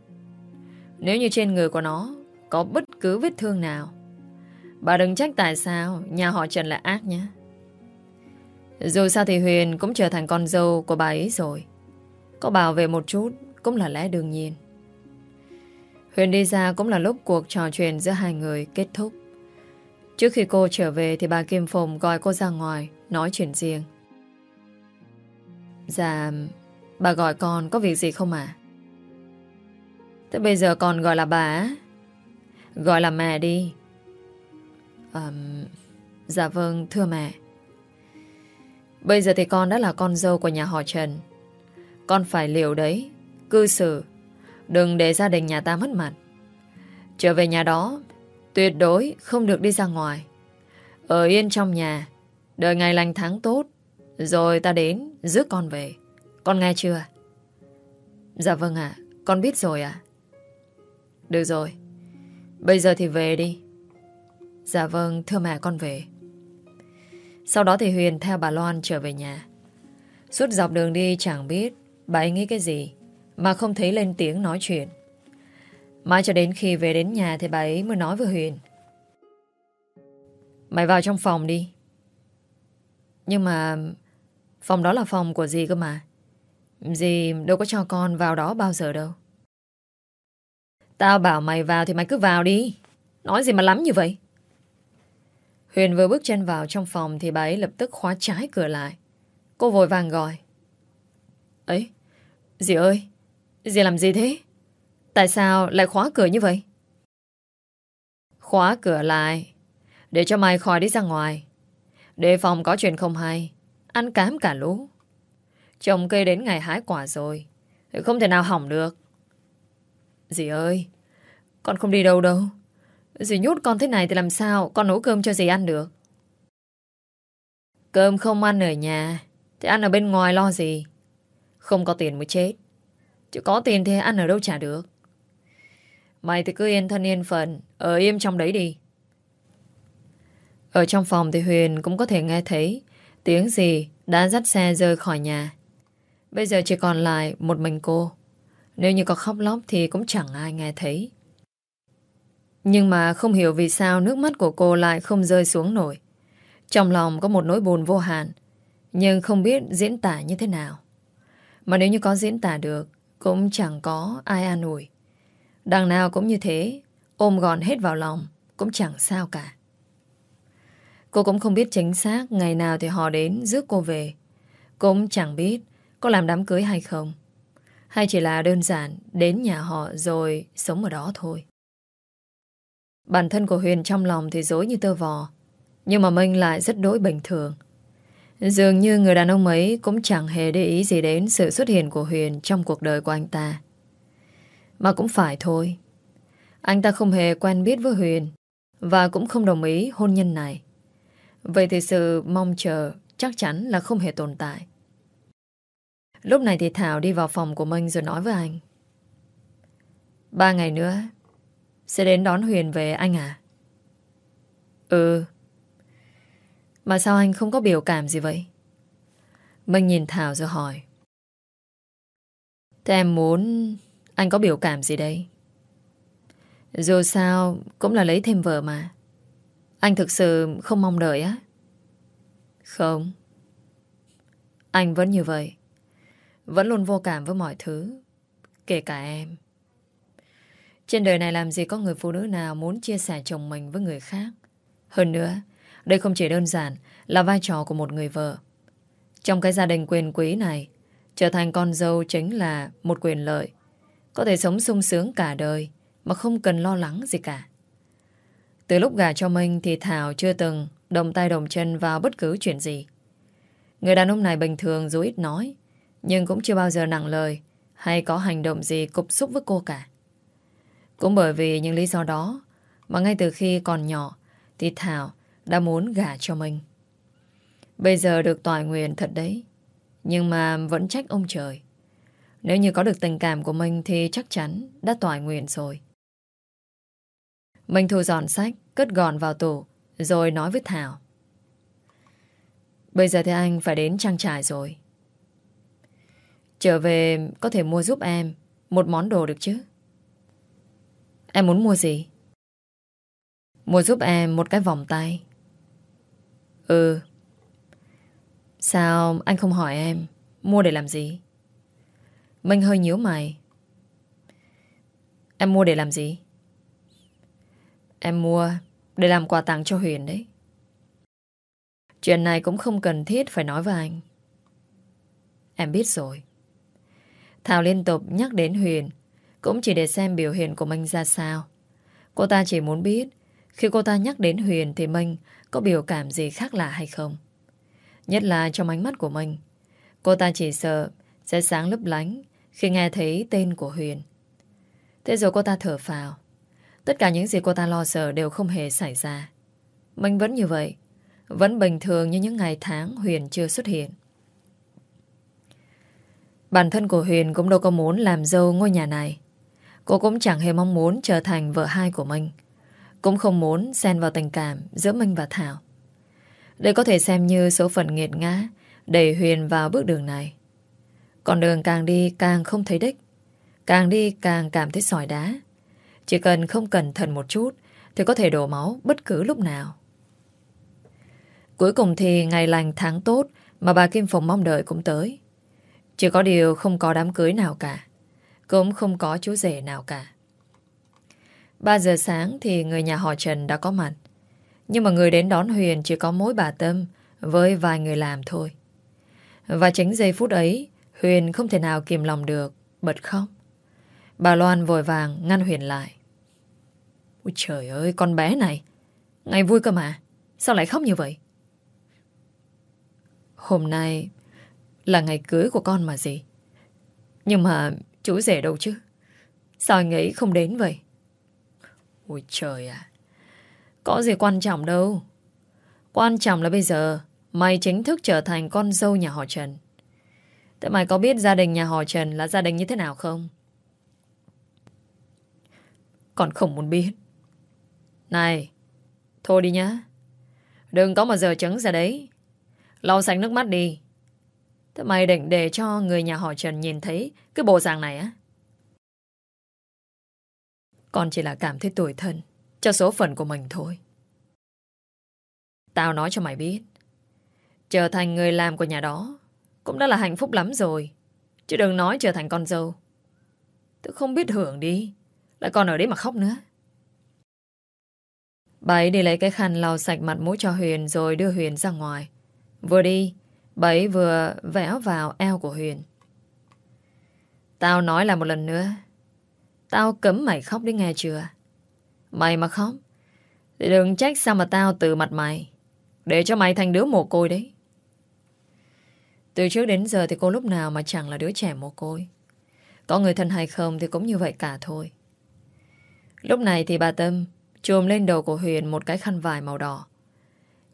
Nếu như trên người của nó Có bất cứ vết thương nào Bà đừng trách tại sao Nhà họ Trần là ác nhé. Dù sao thì Huyền Cũng trở thành con dâu của bà ấy rồi. Có bảo vệ một chút Cũng là lẽ đương nhiên. Huyền đi ra cũng là lúc cuộc trò chuyện giữa hai người kết thúc. Trước khi cô trở về thì bà Kim Phùng gọi cô ra ngoài nói chuyện riêng. Dạ, bà gọi con có việc gì không à? Thế bây giờ còn gọi là bà Gọi là mẹ đi. Um, dạ vâng, thưa mẹ. Bây giờ thì con đã là con dâu của nhà họ Trần. Con phải liều đấy, cư xử Đừng để gia đình nhà ta mất mặt Trở về nhà đó Tuyệt đối không được đi ra ngoài Ở yên trong nhà Đợi ngày lành tháng tốt Rồi ta đến rước con về con nghe chưa Dạ vâng ạ, Con biết rồi ạ Được rồi, Bây giờ thì về đi Dạ vâng thưa mẹ con về Sau đó thì Huyền theo bà Loan trở về nhà Suốt dọc đường đi chẳng biết Bà ấy nghĩ cái gì, mà không thấy lên tiếng nói chuyện. Mãi cho đến khi về đến nhà thì bà ấy mới nói với Huyền. Mày vào trong phòng đi. Nhưng mà phòng đó là phòng của gì cơ mà. Dì đâu có cho con vào đó bao giờ đâu. Tao bảo mày vào thì mày cứ vào đi. Nói gì mà lắm như vậy? Huyền vừa bước chân vào trong phòng thì bà ấy lập tức khóa trái cửa lại. Cô vội vàng gọi. Ấy, dì ơi, Dì làm gì thế? Tại sao lại khóa cửa như vậy? Khóa cửa lại Để cho mày khỏi đi ra ngoài đề phòng có chuyện không hay Ăn cám cả lũ Trồng cây đến ngày hái quả rồi. Không thể nào hỏng được. Dì ơi, Con không đi đâu đâu. Dì nhút con thế này thì làm sao Con nấu cơm cho dì ăn được? Cơm không ăn ở nhà, Thì ăn ở bên ngoài lo gì? Không có tiền mới chết. Chứ có tiền thì ăn ở đâu trả được. Mày thì cứ yên thân yên phận, Ở im trong đấy đi. Ở trong phòng thì Huyền cũng có thể nghe thấy tiếng gì đã dắt xe rơi khỏi nhà. Bây giờ chỉ còn lại một mình cô. Nếu như có khóc lóc thì cũng chẳng ai nghe thấy. Nhưng mà không hiểu vì sao nước mắt của cô lại không rơi xuống nổi. Trong lòng có một nỗi buồn vô hạn, nhưng không biết diễn tả như thế nào. Mà nếu như có diễn tả được, cũng chẳng có ai an ủi. Đằng nào cũng như thế, ôm gọn hết vào lòng, cũng chẳng sao cả. Cô cũng không biết chính xác ngày nào thì họ đến rước cô về. Cũng chẳng biết có làm đám cưới hay không. Hay chỉ là đơn giản đến nhà họ rồi sống ở đó thôi. Bản thân của Huyền trong lòng thì dối như tơ vò. Nhưng mà Minh lại rất đối bình thường. Dường như người đàn ông ấy cũng chẳng hề để ý gì đến sự xuất hiện của Huyền trong cuộc đời của anh ta. Mà cũng phải thôi. Anh ta không hề quen biết với Huyền và cũng không đồng ý hôn nhân này. Vậy thì sự mong chờ chắc chắn là không hề tồn tại. Lúc này thì Thảo đi vào phòng của Minh rồi nói với anh. Ba ngày nữa, sẽ đến đón Huyền về anh à? Ừ. Mà sao anh không có biểu cảm gì vậy? Minh nhìn Thảo rồi hỏi. Thế em muốn anh có biểu cảm gì đây? Dù sao cũng là lấy thêm vợ mà. Anh thực sự không mong đợi á? Không. Anh vẫn như vậy. Vẫn luôn vô cảm với mọi thứ. Kể cả em. Trên đời này làm gì có người phụ nữ nào muốn chia sẻ chồng mình với người khác. Hơn nữa, đây không chỉ đơn giản là vai trò của một người vợ. Trong cái gia đình quyền quý này, trở thành con dâu chính là một quyền lợi. Có thể sống sung sướng cả đời mà không cần lo lắng gì cả. Từ lúc gả cho Minh thì Thảo chưa từng đồng tay đồng chân vào bất cứ chuyện gì. Người đàn ông này bình thường dù ít nói, nhưng cũng chưa bao giờ nặng lời hay có hành động gì cục xúc với cô cả. Cũng bởi vì những lý do đó mà ngay từ khi còn nhỏ thì Thảo đã muốn gả cho mình. Bây giờ được tòa nguyện thật đấy, nhưng mà vẫn trách ông trời. Nếu như có được tình cảm của mình thì chắc chắn đã tòa nguyện rồi. mình thu dọn sách, cất gọn vào tủ, rồi nói với Thảo. Bây giờ thì anh phải đến trang trại rồi. Trở về có thể mua giúp em một món đồ được chứ? Em muốn mua gì? Mua giúp em một cái vòng tay. Ừ. Sao anh không hỏi em mua để làm gì? Minh hơi nhíu mày. Em mua để làm gì? Em mua để làm quà tặng cho Huyền đấy. Chuyện này cũng không cần thiết phải nói với anh. Em biết rồi. Thảo liên tục nhắc đến Huyền, cũng chỉ để xem biểu hiện của Minh ra sao. Cô ta chỉ muốn biết, khi cô ta nhắc đến Huyền thì Minh có biểu cảm gì khác lạ hay không. Nhất là trong ánh mắt của Minh. Cô ta chỉ sợ sẽ sáng lấp lánh khi nghe thấy tên của Huyền. Thế rồi cô ta thở phào. Tất cả những gì cô ta lo sợ đều không hề xảy ra. Minh vẫn như vậy. Vẫn bình thường như những ngày tháng Huyền chưa xuất hiện. Bản thân của Huyền cũng đâu có muốn làm dâu ngôi nhà này. Cô cũng chẳng hề mong muốn trở thành vợ hai của Minh. Cũng không muốn xen vào tình cảm giữa Minh và Thảo. Đây có thể xem như số phận nghiệt ngã, đẩy Huyền vào bước đường này. con đường càng đi càng không thấy đích. Càng đi càng cảm thấy sỏi đá. Chỉ cần không cẩn thận một chút thì có thể đổ máu bất cứ lúc nào. Cuối cùng thì ngày lành tháng tốt mà bà Kim Phùng mong đợi cũng tới. Chỉ có điều không có đám cưới nào cả. Cũng không có chú rể nào cả. 3 giờ sáng thì người nhà họ Trần đã có mặt. Nhưng mà người đến đón Huyền chỉ có mỗi bà Tâm với vài người làm thôi. Và chính giây phút ấy, Huyền không thể nào kìm lòng được, bật khóc. Bà Loan vội vàng ngăn Huyền lại. Ôi trời ơi, con bé này. Ngày vui cơ mà. Sao lại khóc như vậy? Hôm nay là ngày cưới của con mà gì. Nhưng mà chú rể đâu chứ? Sao anh ấy không đến vậy? Ôi trời ạ. Có gì quan trọng đâu. Quan trọng là bây giờ mày chính thức trở thành con dâu nhà họ Trần. Thế mày có biết gia đình nhà họ Trần là gia đình như thế nào không? Còn không muốn biết. Này, thôi đi nhá. Đừng có mà giờ trứng ra đấy. Lau sạch nước mắt đi. Thế mày định để cho người nhà họ Trần nhìn thấy cái bộ dạng này á? Con chỉ là cảm thấy tuổi thân cho số phận của mình thôi. Tao nói cho mày biết. Trở thành người làm của nhà đó cũng đã là hạnh phúc lắm rồi. Chứ đừng nói trở thành con dâu. Tôi không biết hưởng đi. Lại còn ở đấy mà khóc nữa. Bà ấy đi lấy cái khăn lau sạch mặt mũi cho Huyền rồi đưa Huyền ra ngoài. Vừa đi, bảy vừa vẽ vào eo của Huyền. Tao nói là một lần nữa. Tao cấm mày khóc đi nghe chưa? Mày mà khóc, thì đừng trách sao mà tao từ mặt mày, Để cho mày thành đứa mồ côi đấy Từ trước đến giờ thì cô lúc nào mà chẳng là đứa trẻ mồ côi Có người thân hay không thì cũng như vậy cả thôi Lúc này thì bà Tâm Chùm lên đầu của Huyền một cái khăn vải màu đỏ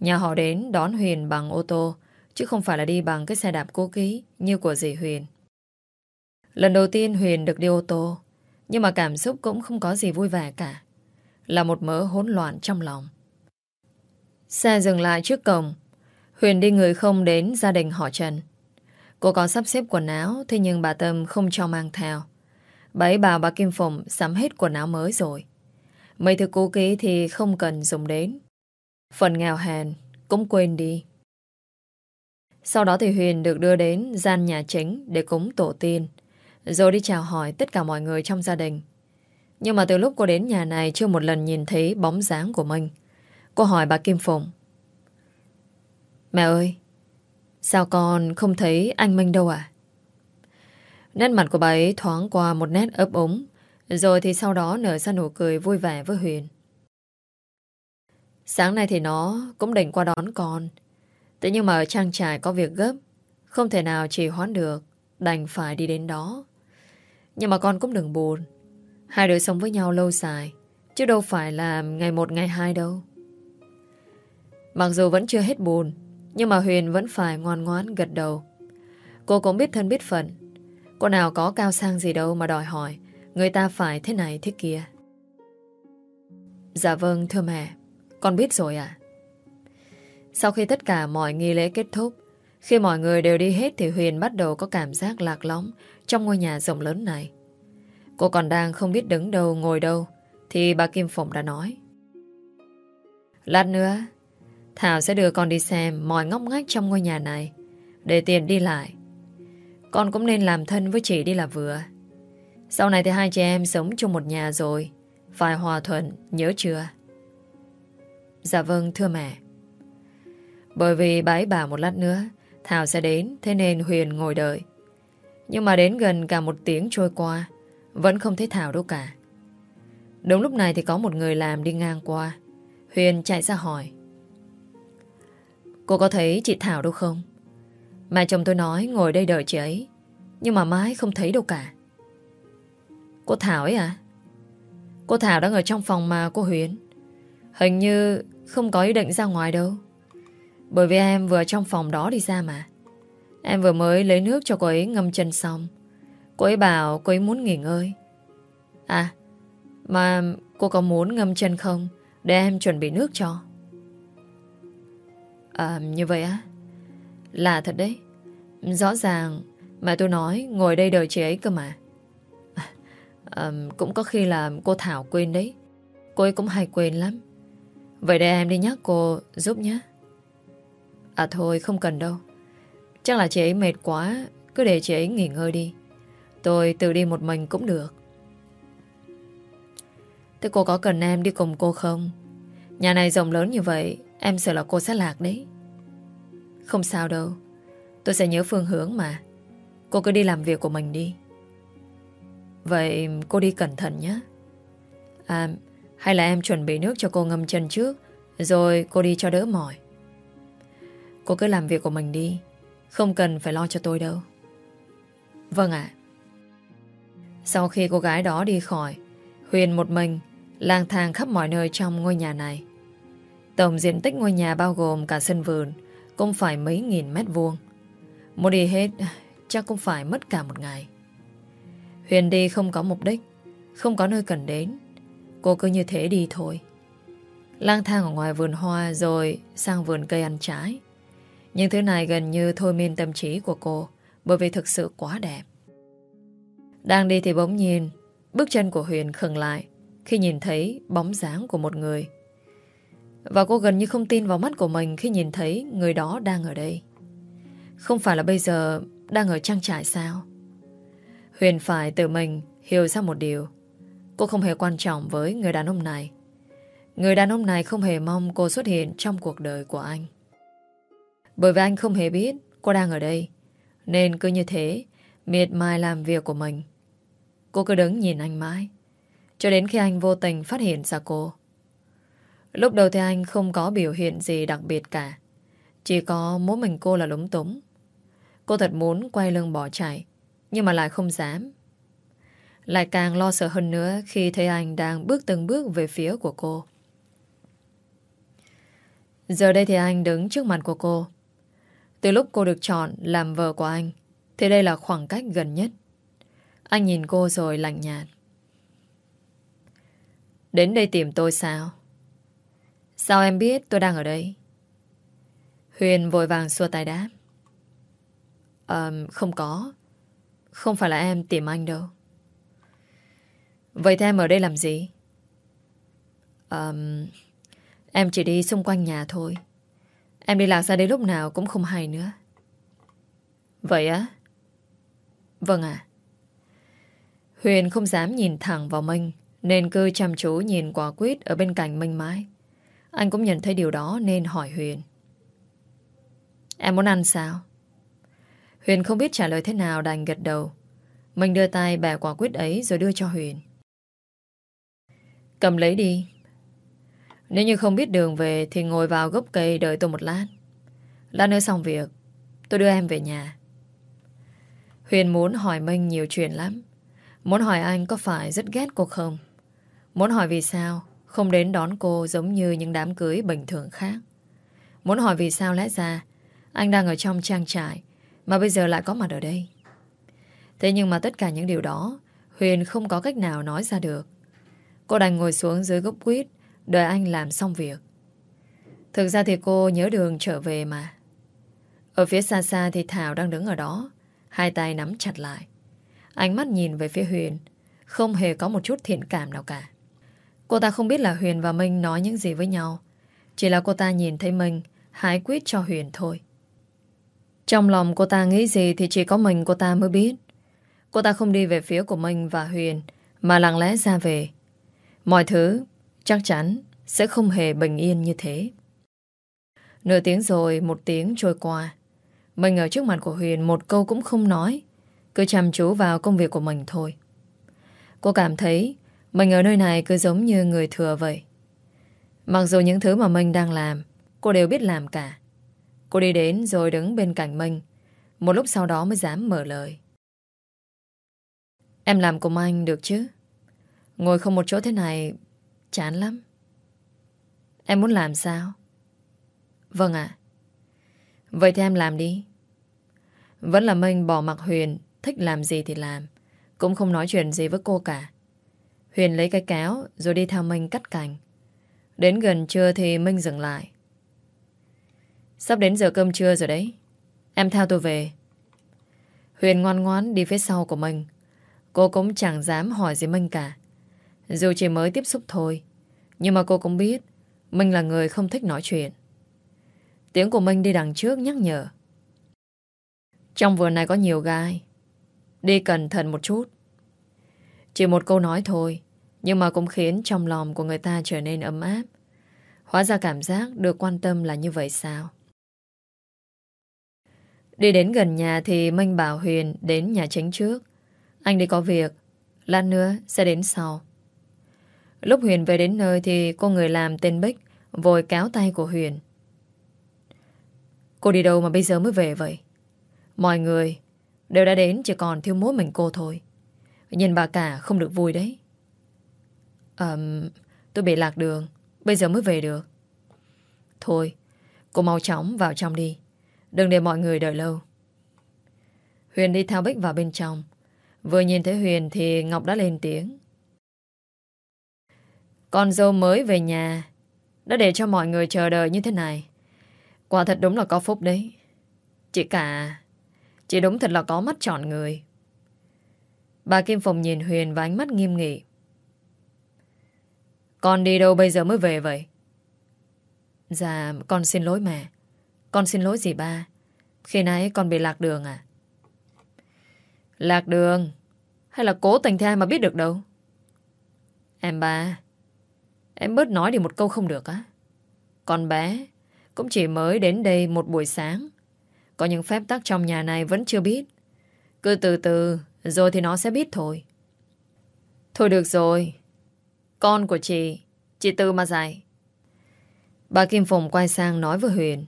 Nhà họ đến đón Huyền bằng ô tô Chứ không phải là đi bằng cái xe đạp cố ký Như của dì Huyền Lần đầu tiên Huyền được đi ô tô Nhưng mà cảm xúc cũng không có gì vui vẻ cả là một mớ hỗn loạn trong lòng. Xe dừng lại trước cổng. Huyền đi người không đến gia đình họ Trần. Cô có sắp xếp quần áo, thế nhưng bà Tâm không cho mang theo. Bà bà Kim Phụng sắm hết quần áo mới rồi. Mấy thứ cũ kỹ thì không cần dùng đến. Phần nghèo hèn cũng quên đi. Sau đó thì Huyền được đưa đến gian nhà chính để cúng tổ tiên, rồi đi chào hỏi tất cả mọi người trong gia đình. Nhưng mà từ lúc cô đến nhà này chưa một lần nhìn thấy bóng dáng của mình. Cô hỏi bà Kim Phụng. Mẹ ơi, sao con không thấy anh Minh đâu à? Nét mặt của bà ấy thoáng qua một nét ấp ống, rồi thì sau đó nở ra nụ cười vui vẻ với Huyền. Sáng nay thì nó cũng định qua đón con. Thế nhưng mà ở trang trại có việc gấp, không thể nào trì hoãn được, đành phải đi đến đó. Nhưng mà con cũng đừng buồn. Hai đứa sống với nhau lâu dài Chứ đâu phải là ngày một ngày hai đâu. Mặc dù vẫn chưa hết buồn Nhưng mà Huyền vẫn phải ngoan ngoãn gật đầu. Cô cũng biết thân biết phận. Cô nào có cao sang gì đâu mà đòi hỏi Người ta phải thế này thế kia. Dạ vâng thưa mẹ. Con biết rồi ạ. Sau khi tất cả mọi nghi lễ kết thúc, Khi mọi người đều đi hết Thì Huyền bắt đầu có cảm giác lạc lõng Trong ngôi nhà rộng lớn này. Cô còn đang không biết đứng đâu, ngồi đâu, Thì bà Kim Phụng đã nói. Lát nữa, Thảo sẽ đưa con đi xem Mọi ngóc ngách trong ngôi nhà này, Để tiền đi lại. Con cũng nên làm thân với chị đi là vừa. Sau này thì hai chị em sống chung một nhà rồi, Phải hòa thuận, Nhớ chưa? Dạ vâng thưa mẹ. Bởi vì bà ấy bảo một lát nữa, Thảo sẽ đến, Thế nên Huyền ngồi đợi. Nhưng mà đến gần cả một tiếng trôi qua, vẫn không thấy Thảo đâu cả. Đúng lúc này thì có một người làm đi ngang qua. Huyền chạy ra hỏi. Cô có thấy chị Thảo đâu không? Mà chồng tôi nói ngồi đây đợi chị ấy, Nhưng mà mãi không thấy đâu cả. Cô Thảo ấy à? Cô Thảo đang ở trong phòng mà, cô Huyền. Hình như không có ý định ra ngoài đâu. Bởi vì em vừa trong phòng đó đi ra mà. Em vừa mới lấy nước cho cô ấy ngâm chân xong. Cô ấy bảo cô ấy muốn nghỉ ngơi. À Mà cô có muốn ngâm chân không? Để em chuẩn bị nước cho. À như vậy á? Là thật đấy. Rõ ràng mà tôi nói Ngồi đây đợi chị ấy cơ mà. À, Cũng có khi là cô Thảo quên đấy. Cô ấy cũng hay quên lắm. Vậy để em đi nhắc cô giúp nhé. À thôi, không cần đâu. Chắc là chị ấy mệt quá, Cứ để chị ấy nghỉ ngơi đi. Tôi tự đi một mình cũng được. Thế cô có cần em đi cùng cô không? Nhà này rộng lớn như vậy, Em sợ là cô sẽ lạc đấy. Không sao đâu. Tôi sẽ nhớ phương hướng mà. Cô cứ đi làm việc của mình đi. Vậy cô đi cẩn thận nhé. À Hay là em chuẩn bị nước cho cô ngâm chân trước, Rồi cô đi cho đỡ mỏi. Cô cứ làm việc của mình đi Không cần phải lo cho tôi đâu Vâng ạ sau khi cô gái đó đi khỏi, Huyền một mình lang thang khắp mọi nơi trong ngôi nhà này. Tổng diện tích ngôi nhà bao gồm cả sân vườn cũng phải mấy nghìn mét vuông. Muốn đi hết chắc cũng phải mất cả một ngày. Huyền đi không có mục đích, không có nơi cần đến. Cô cứ như thế đi thôi. lang thang ở ngoài vườn hoa rồi sang vườn cây ăn trái. Nhưng thứ này gần như thôi miên tâm trí của cô, bởi vì thực sự quá đẹp. Đang đi thì bỗng nhiên, bước chân của Huyền khừng lại khi nhìn thấy bóng dáng của một người. Và cô gần như không tin vào mắt của mình khi nhìn thấy người đó đang ở đây. Không phải là bây giờ đang ở trang trại sao? Huyền phải tự mình hiểu ra một điều. Cô không hề quan trọng với người đàn ông này. Người đàn ông này không hề mong cô xuất hiện trong cuộc đời của anh. Bởi vì anh không hề biết cô đang ở đây. Nên cứ như thế, miệt mài làm việc của mình. Cô cứ đứng nhìn anh mãi. Cho đến khi anh vô tình phát hiện ra cô. Lúc đầu thì anh không có biểu hiện gì đặc biệt cả. Chỉ có mỗi mình cô là lúng túng. Cô thật muốn quay lưng bỏ chạy, nhưng mà lại không dám. Lại càng lo sợ hơn nữa khi thấy anh đang bước từng bước về phía của cô. Giờ đây thì anh đứng trước mặt của cô. Từ lúc cô được chọn làm vợ của anh, thì đây là khoảng cách gần nhất. Anh nhìn cô rồi lạnh nhạt. Đến đây tìm tôi sao? Sao em biết tôi đang ở đây? Huyền vội vàng xua tay đáp. Ờ, không có. Không phải là em tìm anh đâu. Vậy thì em ở đây làm gì? Ờ, em chỉ đi xung quanh nhà thôi. Em đi lạc ra đây lúc nào cũng không hay nữa. Vậy á? Vâng ạ. Huyền không dám nhìn thẳng vào Minh, nên cứ chăm chú nhìn quả quýt ở bên cạnh Minh mãi. Anh cũng nhận thấy điều đó nên hỏi Huyền. Em muốn ăn sao? Huyền không biết trả lời thế nào đành gật đầu. Mình đưa tay bẻ quả quýt ấy rồi đưa cho Huyền. Cầm lấy đi. Nếu như không biết đường về thì ngồi vào gốc cây đợi tôi một lát. Lát nữa xong việc, tôi đưa em về nhà. Huyền muốn hỏi Minh nhiều chuyện lắm. Muốn hỏi anh có phải rất ghét cô không? Muốn hỏi vì sao không đến đón cô giống như những đám cưới bình thường khác. Muốn hỏi vì sao lẽ ra anh đang ở trong trang trại mà bây giờ lại có mặt ở đây. Thế nhưng mà tất cả những điều đó Huyền không có cách nào nói ra được. Cô đành ngồi xuống dưới gốc quýt đợi anh làm xong việc. Thực ra thì cô nhớ đường trở về mà. Ở phía xa xa thì Thảo đang đứng ở đó, hai tay nắm chặt lại. Ánh mắt nhìn về phía Huyền, không hề có một chút thiện cảm nào cả. Cô ta không biết là Huyền và Minh nói những gì với nhau. Chỉ là cô ta nhìn thấy Minh hái quyết cho Huyền thôi. Trong lòng cô ta nghĩ gì thì chỉ có mình cô ta mới biết. Cô ta không đi về phía của Minh và Huyền mà lặng lẽ ra về. Mọi thứ chắc chắn sẽ không hề bình yên như thế. Nửa tiếng rồi, một tiếng trôi qua. Mình ở trước mặt của Huyền một câu cũng không nói. Cứ chăm chú vào công việc của mình thôi. Cô cảm thấy mình ở nơi này cứ giống như người thừa vậy. Mặc dù những thứ mà mình đang làm, cô đều biết làm cả. Cô đi đến rồi đứng bên cạnh mình. Một lúc sau đó mới dám mở lời. Em làm cùng anh được chứ? Ngồi không một chỗ thế này chán lắm. Em muốn làm sao? Vâng ạ. Vậy thì em làm đi. Vẫn là minh bỏ mặc Huyền, thích làm gì thì làm. Cũng không nói chuyện gì với cô cả. Huyền lấy cái kéo rồi đi theo Minh cắt cành. Đến gần trưa thì Minh dừng lại. Sắp đến giờ cơm trưa rồi đấy. Em theo tôi về. Huyền ngoan ngoãn đi phía sau của Minh Cô cũng chẳng dám hỏi gì Minh cả. Dù chỉ mới tiếp xúc thôi. Nhưng mà cô cũng biết Minh là người không thích nói chuyện. Tiếng của Minh đi đằng trước nhắc nhở. Trong vườn này có nhiều gai. Đi cẩn thận một chút. Chỉ một câu nói thôi, Nhưng mà cũng khiến trong lòng của người ta trở nên ấm áp Hóa ra cảm giác được quan tâm là như vậy sao Đi đến gần nhà thì Minh bảo Huyền đến nhà chính trước Anh đi có việc, Lát nữa sẽ đến sau Lúc Huyền về đến nơi thì cô người làm tên Bích vội kéo tay của Huyền. Cô đi đâu mà bây giờ mới về vậy? Mọi người đều đã đến chỉ còn thiếu mỗi mình cô thôi. Nhìn bà cả không được vui đấy. Ờm, tôi bị lạc đường. Bây giờ mới về được. Thôi, cô mau chóng vào trong đi. Đừng để mọi người đợi lâu. Huyền đi theo Bích vào bên trong. Vừa nhìn thấy Huyền thì Ngọc đã lên tiếng. Con dâu mới về nhà đã để cho mọi người chờ đợi như thế này. Quả thật đúng là có phúc đấy. Chị cả, chị đúng thật là có mắt chọn người. Bà Kim Phùng nhìn Huyền và ánh mắt nghiêm nghị. Con đi đâu bây giờ mới về vậy? Dạ, con xin lỗi mẹ. Con xin lỗi gì ba? Khi nãy con bị lạc đường à? Lạc đường? Hay là cố tình thế mà biết được đâu? Em ba, em bớt nói đi một câu không được á. Con bé cũng chỉ mới đến đây một buổi sáng. Có những phép tắc trong nhà này vẫn chưa biết. Cứ từ từ, rồi thì nó sẽ biết thôi. Thôi được rồi. Con của chị, chị Tư mà dạy. Bà Kim Phùng quay sang nói với Huyền.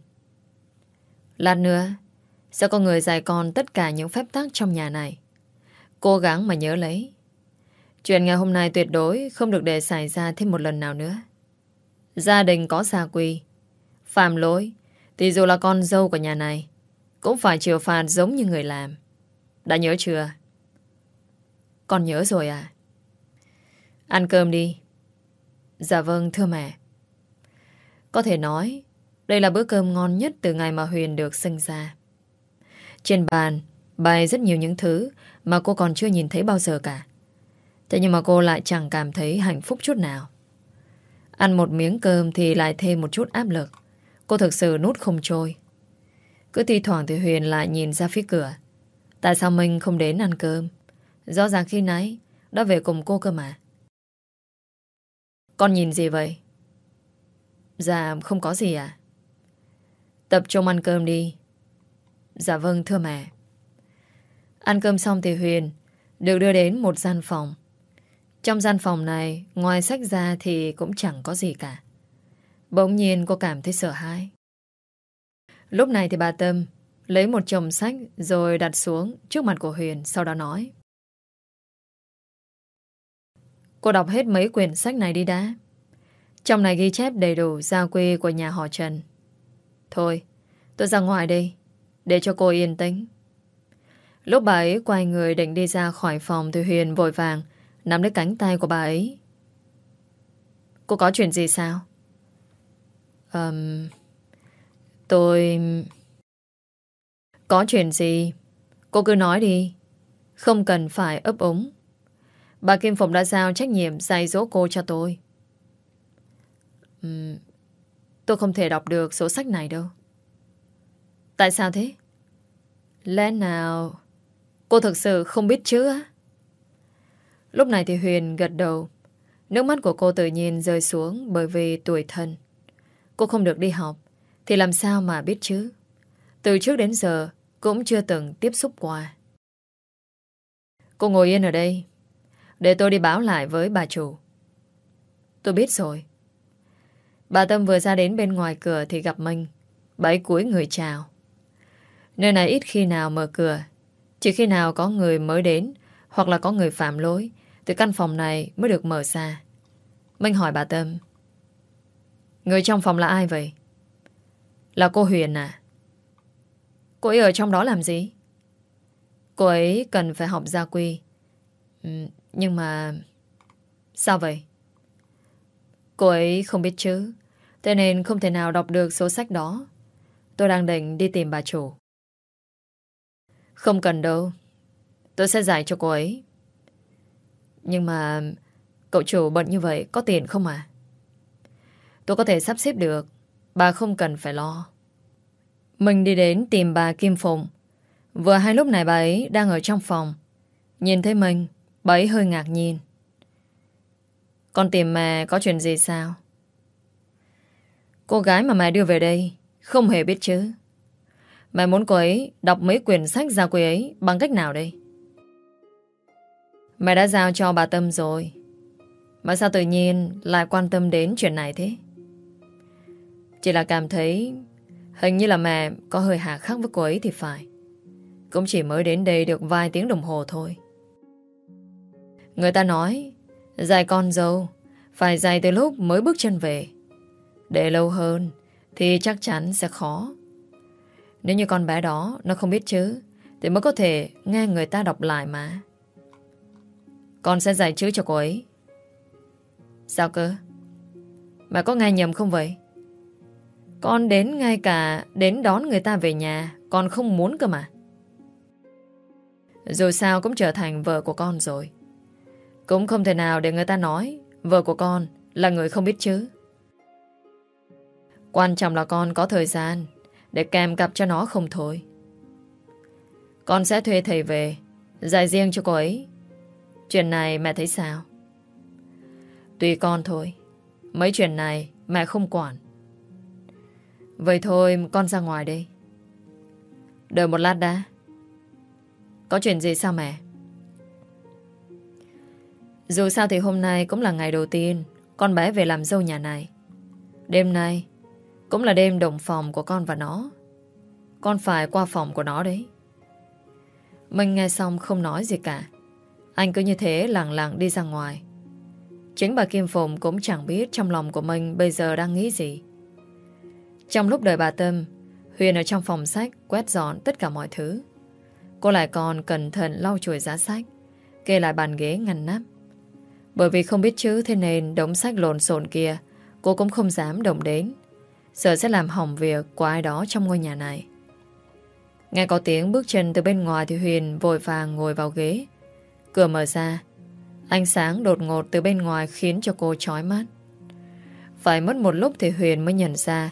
Lát nữa, sẽ có người dạy con tất cả những phép tắc trong nhà này. Cố gắng mà nhớ lấy. Chuyện ngày hôm nay tuyệt đối không được để xảy ra thêm một lần nào nữa. Gia đình có xa quy. Phạm lỗi, thì dù là con dâu của nhà này, cũng phải chịu phạt giống như người làm. Đã nhớ chưa? Con nhớ rồi à? Ăn cơm đi. Dạ vâng, thưa mẹ. Có thể nói, đây là bữa cơm ngon nhất từ ngày mà Huyền được sinh ra. Trên bàn, bày rất nhiều những thứ mà cô còn chưa nhìn thấy bao giờ cả. Thế nhưng mà cô lại chẳng cảm thấy hạnh phúc chút nào. Ăn một miếng cơm thì lại thêm một chút áp lực. Cô thực sự nút không trôi. Cứ thi thoảng thì Huyền lại nhìn ra phía cửa. Tại sao mình không đến ăn cơm? Rõ ràng khi nãy, đã về cùng cô cơ mà. Con nhìn gì vậy? Dạ không có gì à? Tập trung ăn cơm đi. Dạ vâng thưa mẹ. Ăn cơm xong thì Huyền được đưa đến một gian phòng. Trong gian phòng này, ngoài sách ra thì cũng chẳng có gì cả. Bỗng nhiên cô cảm thấy sợ hãi. Lúc này thì bà Tâm lấy một chồng sách rồi đặt xuống trước mặt của Huyền, sau đó nói. Cô đọc hết mấy quyển sách này đi đã. Trong này ghi chép đầy đủ gia quy của nhà họ Trần. Thôi, tôi ra ngoài đây, để cho cô yên tĩnh. Lúc bà ấy quay người định đi ra khỏi phòng thì Huyền vội vàng nắm lấy cánh tay của bà ấy. Cô có chuyện gì sao? Um, tôi... Có chuyện gì? Cô cứ nói đi. Không cần phải ấp úng. Bà Kim Phụng đã giao trách nhiệm dạy dỗ cô cho tôi. Um, tôi không thể đọc được số sách này đâu. Tại sao thế? Lẽ nào cô thực sự không biết chứ á? Lúc này thì Huyền gật đầu. Nước mắt của cô tự nhiên rơi xuống bởi vì tuổi thân. Cô không được đi học, thì làm sao mà biết chứ? Từ trước đến giờ, cũng chưa từng tiếp xúc qua. Cô ngồi yên ở đây, để tôi đi báo lại với bà chủ. Tôi biết rồi. Bà Tâm vừa ra đến bên ngoài cửa thì gặp Minh. Bấy cuối người chào. Nơi này ít khi nào mở cửa. Chỉ khi nào có người mới đến hoặc là có người phạm lỗi thì căn phòng này mới được mở ra. Minh hỏi bà Tâm. Người trong phòng là ai vậy? Là cô Huyền à? Cô ấy ở trong đó làm gì? Cô ấy cần phải học gia quy. Ừ, nhưng mà... Sao vậy? Cô ấy không biết chứ. Thế nên không thể nào đọc được số sách đó. Tôi đang định đi tìm bà chủ. Không cần đâu. Tôi sẽ giải cho cô ấy. Nhưng mà cậu chủ bận như vậy có tiền không à? Tôi có thể sắp xếp được. Bà không cần phải lo. Mình đi đến tìm bà Kim Phụng. Vừa hai lúc này bà ấy đang ở trong phòng. Nhìn thấy mình, bà ấy hơi ngạc nhiên. Con tìm mẹ có chuyện gì sao? Cô gái mà mẹ đưa về đây không hề biết chứ. Mẹ muốn cô ấy đọc mấy quyển sách ra cô ấy bằng cách nào đây? Mẹ đã giao cho bà Tâm rồi. Mà sao tự nhiên lại quan tâm đến chuyện này thế? Chỉ là cảm thấy hình như là mẹ có hơi hạ khắc với cô ấy thì phải. Cũng chỉ mới đến đây được vài tiếng đồng hồ thôi. Người ta nói, dạy con dâu phải dạy từ lúc mới bước chân về. Để lâu hơn thì chắc chắn sẽ khó. Nếu như con bé đó nó không biết chứ thì mới có thể nghe người ta đọc lại mà. Con sẽ giải chữ cho cô ấy. Sao cơ? Mẹ có nghe nhầm không vậy? Con đến ngay cả đến đón người ta về nhà, Con không muốn cơ mà Dù sao cũng trở thành vợ của con rồi Cũng không thể nào để người ta nói Vợ của con là người không biết chứ Quan trọng là con có thời gian Để kèm cặp cho nó không thôi Con sẽ thuê thầy về, Dạy riêng cho cô ấy Chuyện này mẹ thấy sao? Tùy con thôi, Mấy chuyện này mẹ không quản. Vậy thôi, con ra ngoài đi Đợi một lát đã. Có chuyện gì sao mẹ? Dù sao thì hôm nay cũng là ngày đầu tiên Con bé về làm dâu nhà này. Đêm nay Cũng là đêm đồng phòng của con và nó. Con phải qua phòng của nó đấy. Mình nghe xong không nói gì cả. Anh cứ như thế lặng lặng đi ra ngoài. Chính bà Kim Phụng cũng chẳng biết Trong lòng của mình bây giờ đang nghĩ gì. Trong lúc đợi bà Tâm, Huyền ở trong phòng sách Quét dọn tất cả mọi thứ. Cô lại còn cẩn thận lau chùi giá sách, Kê lại bàn ghế ngăn nắp. Bởi vì không biết chữ Thế nên đống sách lộn xộn kia, Cô cũng không dám động đến. Sợ sẽ làm hỏng việc của ai đó trong ngôi nhà này. Nghe có tiếng bước chân từ bên ngoài Thì Huyền vội vàng ngồi vào ghế. Cửa mở ra. Ánh sáng đột ngột từ bên ngoài Khiến cho cô chói mắt. Phải mất một lúc thì Huyền mới nhận ra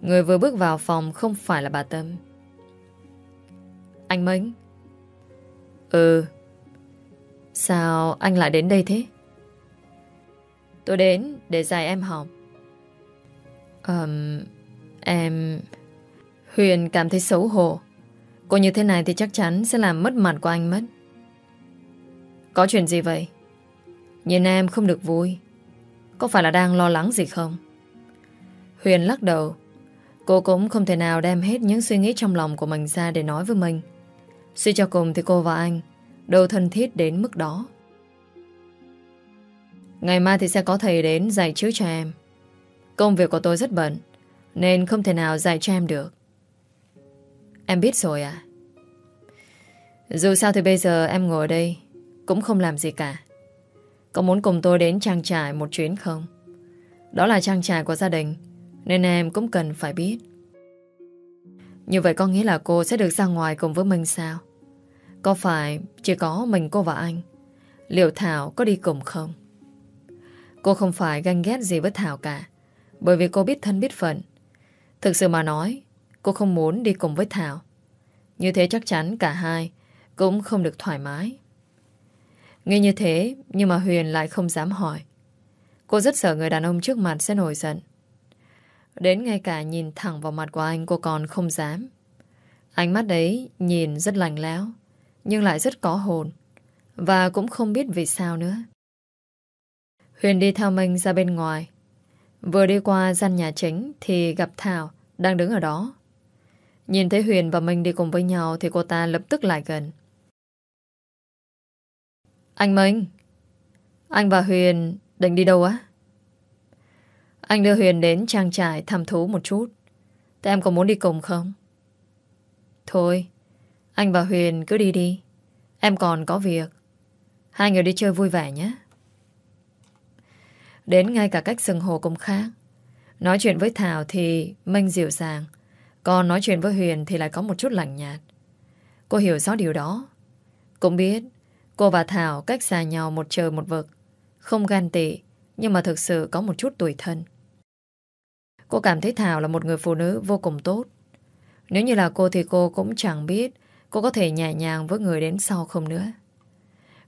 Người vừa bước vào phòng Không phải là bà Tâm. Anh Minh Ừ. Sao anh lại đến đây thế? Tôi đến để dạy em học. Um, Em Huyền cảm thấy xấu hổ. Cô như thế này thì chắc chắn sẽ làm mất mặt của anh mất. Có chuyện gì vậy? Nhìn em không được vui. Có phải là đang lo lắng gì không? Huyền lắc đầu. Cô cũng không thể nào đem hết những suy nghĩ trong lòng của mình ra để nói với mình. Suy cho cùng thì cô và anh Đâu thân thiết đến mức đó. Ngày mai thì sẽ có thầy đến dạy chữ cho em. Công việc của tôi rất bận, Nên không thể nào dạy cho em được. Em biết rồi à Dù sao thì bây giờ em ngồi đây cũng không làm gì cả. Có muốn cùng tôi đến trang trại một chuyến không? Đó là trang trại của gia đình, Nên em cũng cần phải biết. Như vậy có nghĩa là cô sẽ được ra ngoài cùng với mình sao? Có phải chỉ có mình cô và anh? Liệu Thảo có đi cùng không? Cô không phải ganh ghét gì với Thảo cả, Bởi vì cô biết thân biết phận. Thực sự mà nói, Cô không muốn đi cùng với Thảo. Như thế chắc chắn cả hai Cũng không được thoải mái. Nghe như thế, Nhưng mà Huyền lại không dám hỏi. Cô rất sợ người đàn ông trước mặt sẽ nổi giận. Đến ngay cả nhìn thẳng vào mặt của anh, Cô còn không dám. Ánh mắt đấy nhìn rất lành léo Nhưng lại rất có hồn, Và cũng không biết vì sao nữa. Huyền đi theo Minh ra bên ngoài. Vừa đi qua gian nhà chính Thì gặp Thảo đang đứng ở đó. Nhìn thấy Huyền và Minh đi cùng với nhau Thì cô ta lập tức lại gần. Anh Minh Anh. Và Huyền định đi đâu á? Anh đưa Huyền đến trang trại thăm thú một chút. Thế em có muốn đi cùng không? Thôi, Anh và Huyền cứ đi đi. Em còn có việc. Hai người đi chơi vui vẻ nhé. Đến ngay cả cách sừng hồ cũng khác. Nói chuyện với Thảo thì Minh dịu dàng. Còn nói chuyện với Huyền thì lại có một chút lạnh nhạt. Cô hiểu rõ điều đó. Cũng biết Cô và Thảo cách xa nhau một trời một vực. Không gan tị, Nhưng mà thực sự có một chút tuổi thân. Cô cảm thấy Thảo là một người phụ nữ vô cùng tốt. Nếu như là cô thì cô cũng chẳng biết Cô có thể nhẹ nhàng với người đến sau không nữa.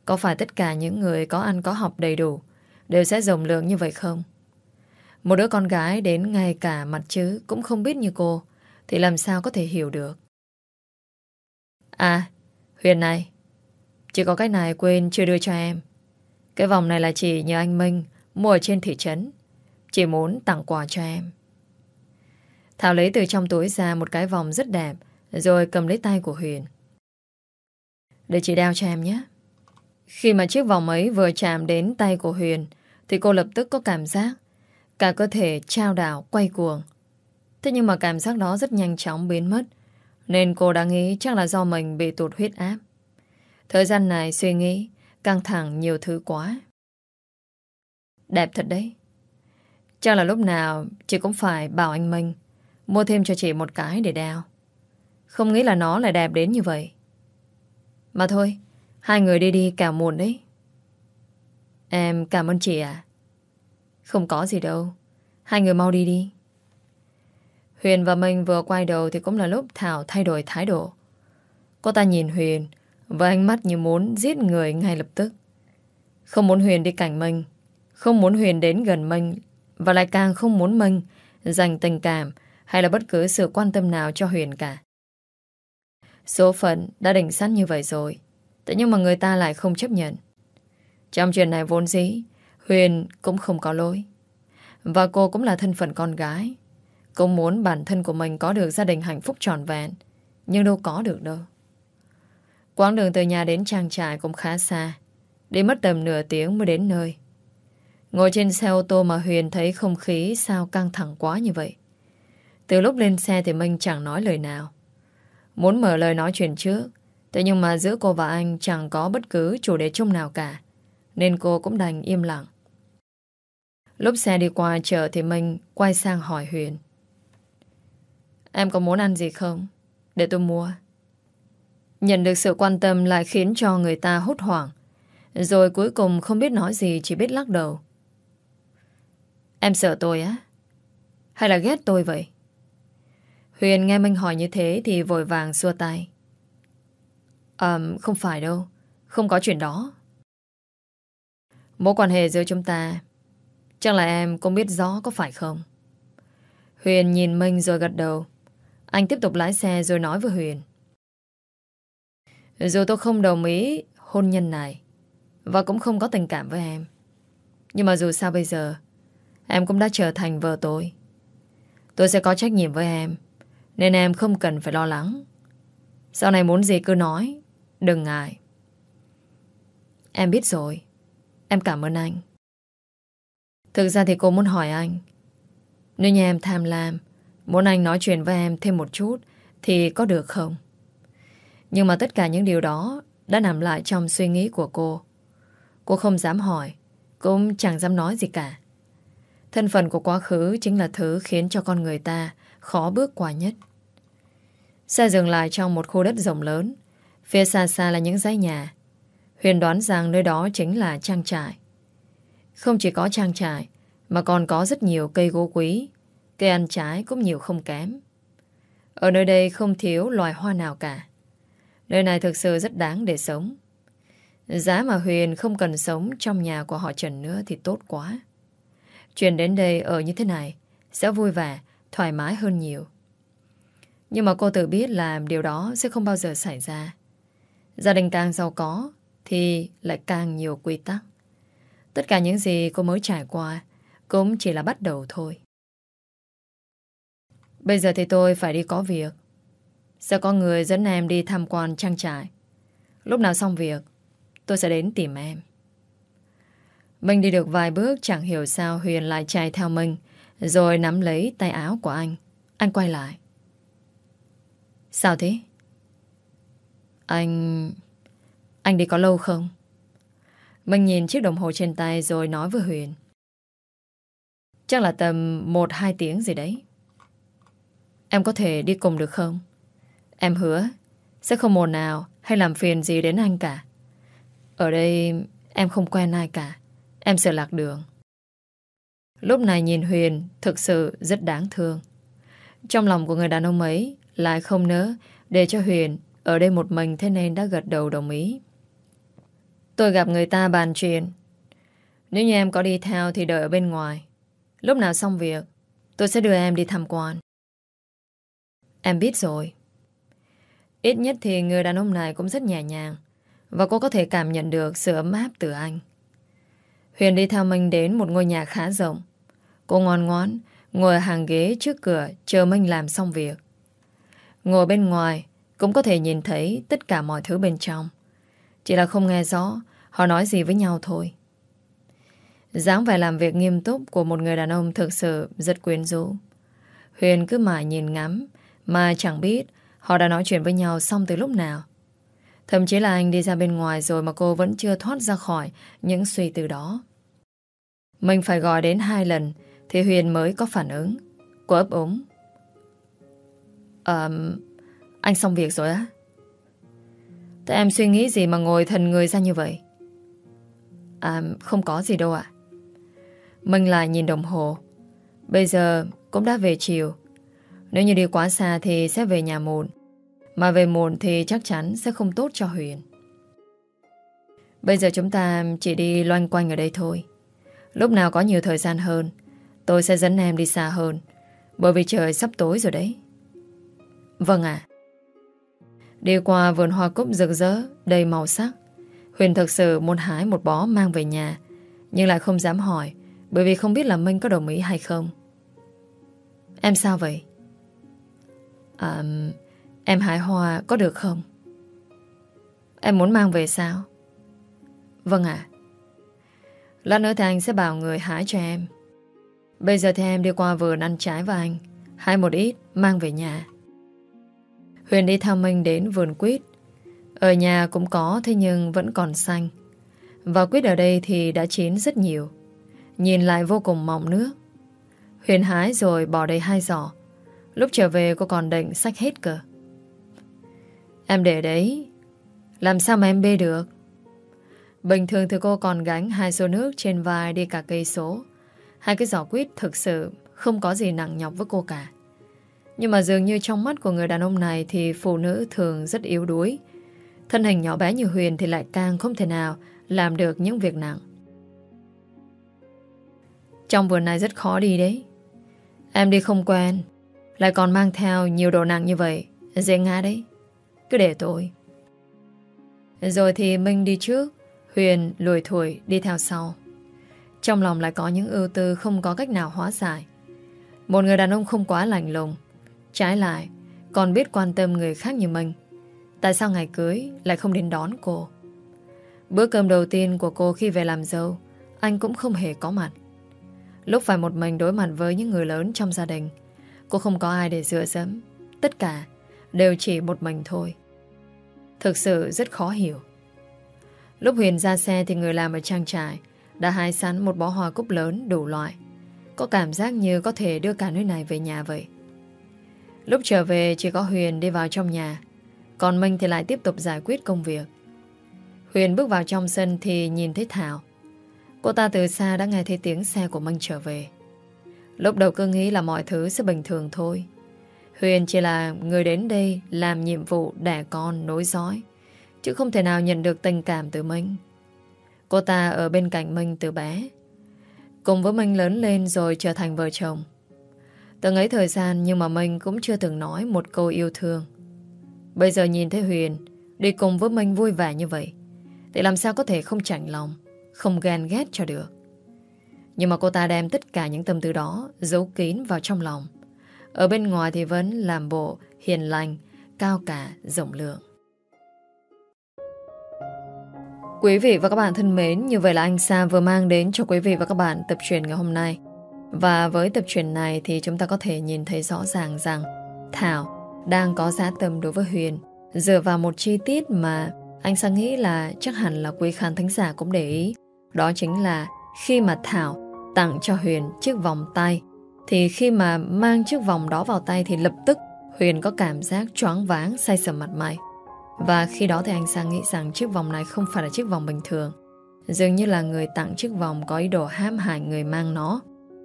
Có phải tất cả những người có ăn có học đầy đủ Đều sẽ rộng lượng như vậy không? Một đứa con gái đến ngay cả mặt chứ Cũng không biết như cô, Thì làm sao có thể hiểu được? À Huyền này chỉ có cái này quên chưa đưa cho em. Cái vòng này là chị nhờ anh Minh Mua ở trên thị trấn. Chị muốn tặng quà cho em. Thảo lấy từ trong túi ra một cái vòng rất đẹp, Rồi cầm lấy tay của Huyền. Để chị đeo cho em nhé. Khi mà chiếc vòng ấy vừa chạm đến tay của Huyền, Thì cô lập tức có cảm giác Cả cơ thể trao đảo, quay cuồng. Thế nhưng mà cảm giác đó rất nhanh chóng biến mất, Nên cô đã nghĩ chắc là do mình bị tụt huyết áp. Thời gian này suy nghĩ Căng thẳng nhiều thứ quá Đẹp thật đấy Chắc là lúc nào chị cũng phải bảo anh Minh mua thêm cho chị một cái để đeo. Không nghĩ là nó lại đẹp đến như vậy. Mà thôi, hai người đi đi cả muộn đấy. Em cảm ơn chị ạ. Không có gì đâu. Hai người mau đi đi. Huyền và Minh vừa quay đầu thì cũng là lúc Thảo thay đổi thái độ. Cô ta nhìn Huyền với ánh mắt như muốn giết người ngay lập tức. Không muốn Huyền đi cạnh mình, Không muốn Huyền đến gần mình Và lại càng không muốn mình dành tình cảm hay là bất cứ sự quan tâm nào cho Huyền cả. Số phận đã định sẵn như vậy rồi. Thế nhưng mà người ta lại không chấp nhận. Trong chuyện này vốn dĩ, Huyền cũng không có lỗi. Và cô cũng là thân phận con gái. Cô muốn bản thân của mình có được gia đình hạnh phúc tròn vẹn. Nhưng đâu có được đâu. Quãng đường từ nhà đến trang trại cũng khá xa. Đi mất tầm nửa tiếng mới đến nơi. Ngồi trên xe ô tô mà Huyền thấy không khí sao căng thẳng quá như vậy. Từ lúc lên xe thì Minh chẳng nói lời nào. Muốn mở lời nói chuyện trước. Thế nhưng mà giữa cô và anh chẳng có bất cứ chủ đề chung nào cả. Nên cô cũng đành im lặng. Lúc xe đi qua chợ thì Minh quay sang hỏi Huyền. Em có muốn ăn gì không? Để tôi mua. Nhận được sự quan tâm lại khiến cho người ta hốt hoảng. Rồi cuối cùng không biết nói gì chỉ biết lắc đầu. Em sợ tôi á? Hay là ghét tôi vậy? Huyền nghe Minh hỏi như thế thì vội vàng xua tay. À, không phải đâu. Không có chuyện đó. Mối quan hệ giữa chúng ta Chắc là em cũng biết rõ có phải không Huyền nhìn Minh rồi gật đầu Anh tiếp tục lái xe rồi nói với Huyền dù tôi không đồng ý hôn nhân này Và cũng không có tình cảm với em, Nhưng mà dù sao bây giờ, Em cũng đã trở thành vợ tôi. Tôi sẽ có trách nhiệm với em, Nên em không cần phải lo lắng. Sau này muốn gì cứ nói, Đừng ngại. Em biết rồi. Em cảm ơn anh. Thực ra thì cô muốn hỏi anh, Nếu như em tham lam, Muốn anh nói chuyện với em thêm một chút Thì có được không? Nhưng mà tất cả những điều đó Đã nằm lại trong suy nghĩ của cô Cô không dám hỏi Cũng chẳng dám nói gì cả Thân phận của quá khứ Chính là thứ khiến cho con người ta Khó bước qua nhất Xe dừng lại trong một khu đất rộng lớn Phía xa xa là những dãy nhà Huyền đoán rằng nơi đó chính là trang trại. Không chỉ có trang trại, mà còn có rất nhiều cây gỗ quý, cây ăn trái cũng nhiều không kém. Ở nơi đây không thiếu loài hoa nào cả. Nơi này thực sự rất đáng để sống. Giá mà Huyền không cần sống trong nhà của họ Trần nữa thì tốt quá. Chuyển đến đây ở như thế này sẽ vui vẻ, thoải mái hơn nhiều. Nhưng mà cô tự biết làm điều đó sẽ không bao giờ xảy ra. Gia đình càng giàu có thì lại càng nhiều quy tắc. Tất cả những gì cô mới trải qua cũng chỉ là bắt đầu thôi. Bây giờ thì tôi phải đi có việc. Sẽ có người dẫn em đi tham quan trang trại. Lúc nào xong việc, tôi sẽ đến tìm em. Mình đi được vài bước chẳng hiểu sao Huyền lại chạy theo mình rồi nắm lấy tay áo của anh. Anh quay lại. Sao thế? Anh... Anh đi có lâu không? Mình nhìn chiếc đồng hồ trên tay rồi nói với Huyền. Chắc là tầm 1-2 tiếng gì đấy. Em có thể đi cùng được không? Em hứa sẽ không một nào hay làm phiền gì đến anh cả. Ở đây em không quen ai cả. Em sợ lạc đường. Lúc này nhìn Huyền thực sự rất đáng thương. Trong lòng của người đàn ông ấy lại không nỡ để cho Huyền ở đây một mình thế nên đã gật đầu đồng ý. Tôi gặp người ta bàn chuyện. Nếu như em có đi theo thì đợi ở bên ngoài. Lúc nào xong việc, tôi sẽ đưa em đi tham quan. Em biết rồi. Ít nhất thì người đàn ông này cũng rất nhẹ nhàng, và cô có thể cảm nhận được sự ấm áp từ anh. Huyền đi theo mình đến một ngôi nhà khá rộng. Cô ngoan ngoãn, ngồi hàng ghế trước cửa chờ mình làm xong việc. Ngồi bên ngoài, cũng có thể nhìn thấy tất cả mọi thứ bên trong. Chỉ là không nghe rõ, Họ nói gì với nhau thôi dáng vẻ làm việc nghiêm túc Của một người đàn ông thực sự rất quyến rũ Huyền cứ mãi nhìn ngắm, Mà chẳng biết Họ đã nói chuyện với nhau xong từ lúc nào. Thậm chí là anh đi ra bên ngoài rồi Mà cô vẫn chưa thoát ra khỏi Những suy từ đó. Mình phải gọi đến hai lần Thì Huyền mới có phản ứng. Cô ấp ống. Ờ Anh xong việc rồi á. Thế em suy nghĩ gì mà ngồi thần người ra như vậy? À không có gì đâu ạ. Mình lại nhìn đồng hồ. Bây giờ cũng đã về chiều. Nếu như đi quá xa thì sẽ về nhà muộn. Mà về muộn thì chắc chắn sẽ không tốt cho Huyền. Bây giờ chúng ta chỉ đi loanh quanh ở đây thôi. Lúc nào có nhiều thời gian hơn Tôi sẽ dẫn em đi xa hơn Bởi vì trời sắp tối rồi đấy. Vâng ạ. Đi qua vườn hoa cúc rực rỡ Đầy màu sắc. Huyền thực sự muốn hái một bó mang về nhà Nhưng lại không dám hỏi Bởi vì không biết là Minh có đồng ý hay không. Em sao vậy? À, em hái hoa có được không? Em muốn mang về sao? Vâng ạ. Lát nữa thì anh sẽ bảo người hái cho em. Bây giờ thì em đi qua vườn ăn trái và anh. Hái một ít, mang về nhà. Huyền đi theo mình đến vườn quýt. Ở nhà cũng có, Thế nhưng vẫn còn xanh. Và quýt ở đây thì đã chín rất nhiều. Nhìn lại vô cùng mọng nước. Huyền hái rồi bỏ đầy hai giỏ. Lúc trở về cô còn định sách hết cơ. Em để đấy Làm sao mà em bê được Bình thường thì cô còn gánh hai xô nước trên vai đi cả cây số. Hai cái giỏ quýt thực sự không có gì nặng nhọc với cô cả. Nhưng mà dường như trong mắt của người đàn ông này thì phụ nữ thường rất yếu đuối. Thân hình nhỏ bé như Huyền thì lại càng không thể nào làm được những việc nặng. Trong vườn này rất khó đi đấy. Em đi không quen, lại còn mang theo nhiều đồ nặng như vậy, dễ ngã đấy. Cứ để tôi. Rồi thì Minh đi trước, Huyền lùi thủi đi theo sau. Trong lòng lại có những ưu tư không có cách nào hóa giải. Một người đàn ông không quá lạnh lùng. Trái lại, còn biết quan tâm người khác như mình. Tại sao ngày cưới lại không đến đón cô? Bữa cơm đầu tiên của cô khi về làm dâu, anh cũng không hề có mặt. Lúc phải một mình đối mặt với những người lớn trong gia đình, cô không có ai để dựa dẫm. Tất cả đều chỉ một mình thôi. Thực sự rất khó hiểu. Lúc Huyền ra xe thì người làm ở trang trại đã hái sẵn một bó hoa cúc lớn đủ loại. Có cảm giác như có thể đưa cả nơi này về nhà vậy. Lúc trở về chỉ có Huyền đi vào trong nhà, còn Minh thì lại tiếp tục giải quyết công việc. Huyền bước vào trong sân thì nhìn thấy Thảo. Cô ta từ xa đã nghe thấy tiếng xe của Minh trở về. Lúc đầu cứ nghĩ là mọi thứ sẽ bình thường thôi. Huyền chỉ là người đến đây làm nhiệm vụ đẻ con nối dõi. Chứ không thể nào nhận được tình cảm từ Minh. Cô ta ở bên cạnh Minh từ bé, Cùng với Minh lớn lên rồi trở thành vợ chồng. Từng ấy thời gian nhưng mà Minh cũng chưa từng nói một câu yêu thương. Bây giờ nhìn thấy Huyền Đi cùng với Minh vui vẻ như vậy, Thì làm sao có thể không chạnh lòng, Không ghen ghét cho được? Nhưng mà cô ta đem tất cả những tâm tư đó Giấu kín vào trong lòng. Ở bên ngoài thì vẫn làm bộ Hiền lành Cao cả rộng lượng Quý vị và các bạn thân mến, như vậy là anh Sa vừa mang đến cho quý vị và các bạn tập truyền ngày hôm nay. Và với tập truyền này thì chúng ta có thể nhìn thấy rõ ràng rằng Thảo đang có giá tâm đối với Huyền dựa vào một chi tiết mà anh Sa nghĩ là chắc hẳn là quý khán thính giả cũng để ý. Đó chính là khi mà Thảo tặng cho Huyền chiếc vòng tay thì khi mà mang chiếc vòng đó vào tay thì lập tức Huyền có cảm giác choáng váng, say sầm mặt mày. Và khi đó thì anh Sang nghĩ rằng chiếc vòng này không phải là chiếc vòng bình thường. Dường như là người tặng chiếc vòng có ý đồ ham hại người mang nó.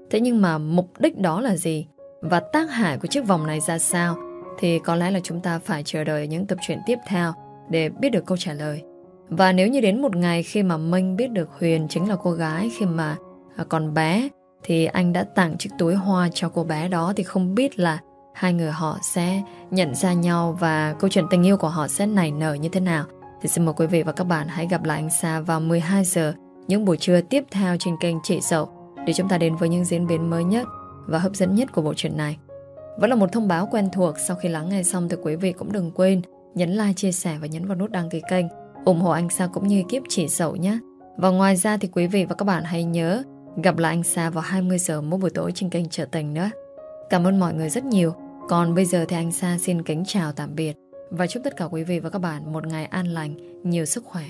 Thế nhưng mà mục đích đó là gì? Và tác hại của chiếc vòng này ra sao? Thì có lẽ là chúng ta phải chờ đợi những tập truyện tiếp theo để biết được câu trả lời. Và nếu như đến một ngày khi mà Minh biết được Huyền chính là cô gái khi mà à, còn bé thì anh đã tặng chiếc túi hoa cho cô bé đó thì không biết là hai người họ sẽ nhận ra nhau và câu chuyện tình yêu của họ sẽ nảy nở như thế nào. Thì xin mời quý vị và các bạn hãy gặp lại anh Sa vào 12 giờ những buổi trưa tiếp theo trên kênh Chị Dậu để chúng ta đến với những diễn biến mới nhất và hấp dẫn nhất của bộ truyện này. Vẫn là một thông báo quen thuộc sau khi lắng nghe xong thì quý vị cũng đừng quên nhấn like, chia sẻ và nhấn vào nút đăng ký kênh ủng hộ anh Sa cũng như kiếp Chị Dậu nhé. Và ngoài ra thì quý vị và các bạn hãy nhớ gặp lại anh Sa vào 20 giờ mỗi buổi tối trên kênh Trợ Tình nữa. Cảm ơn mọi người rất nhiều còn bây giờ thì anh Sa xin kính chào tạm biệt và chúc tất cả quý vị và các bạn một ngày an lành, nhiều sức khỏe.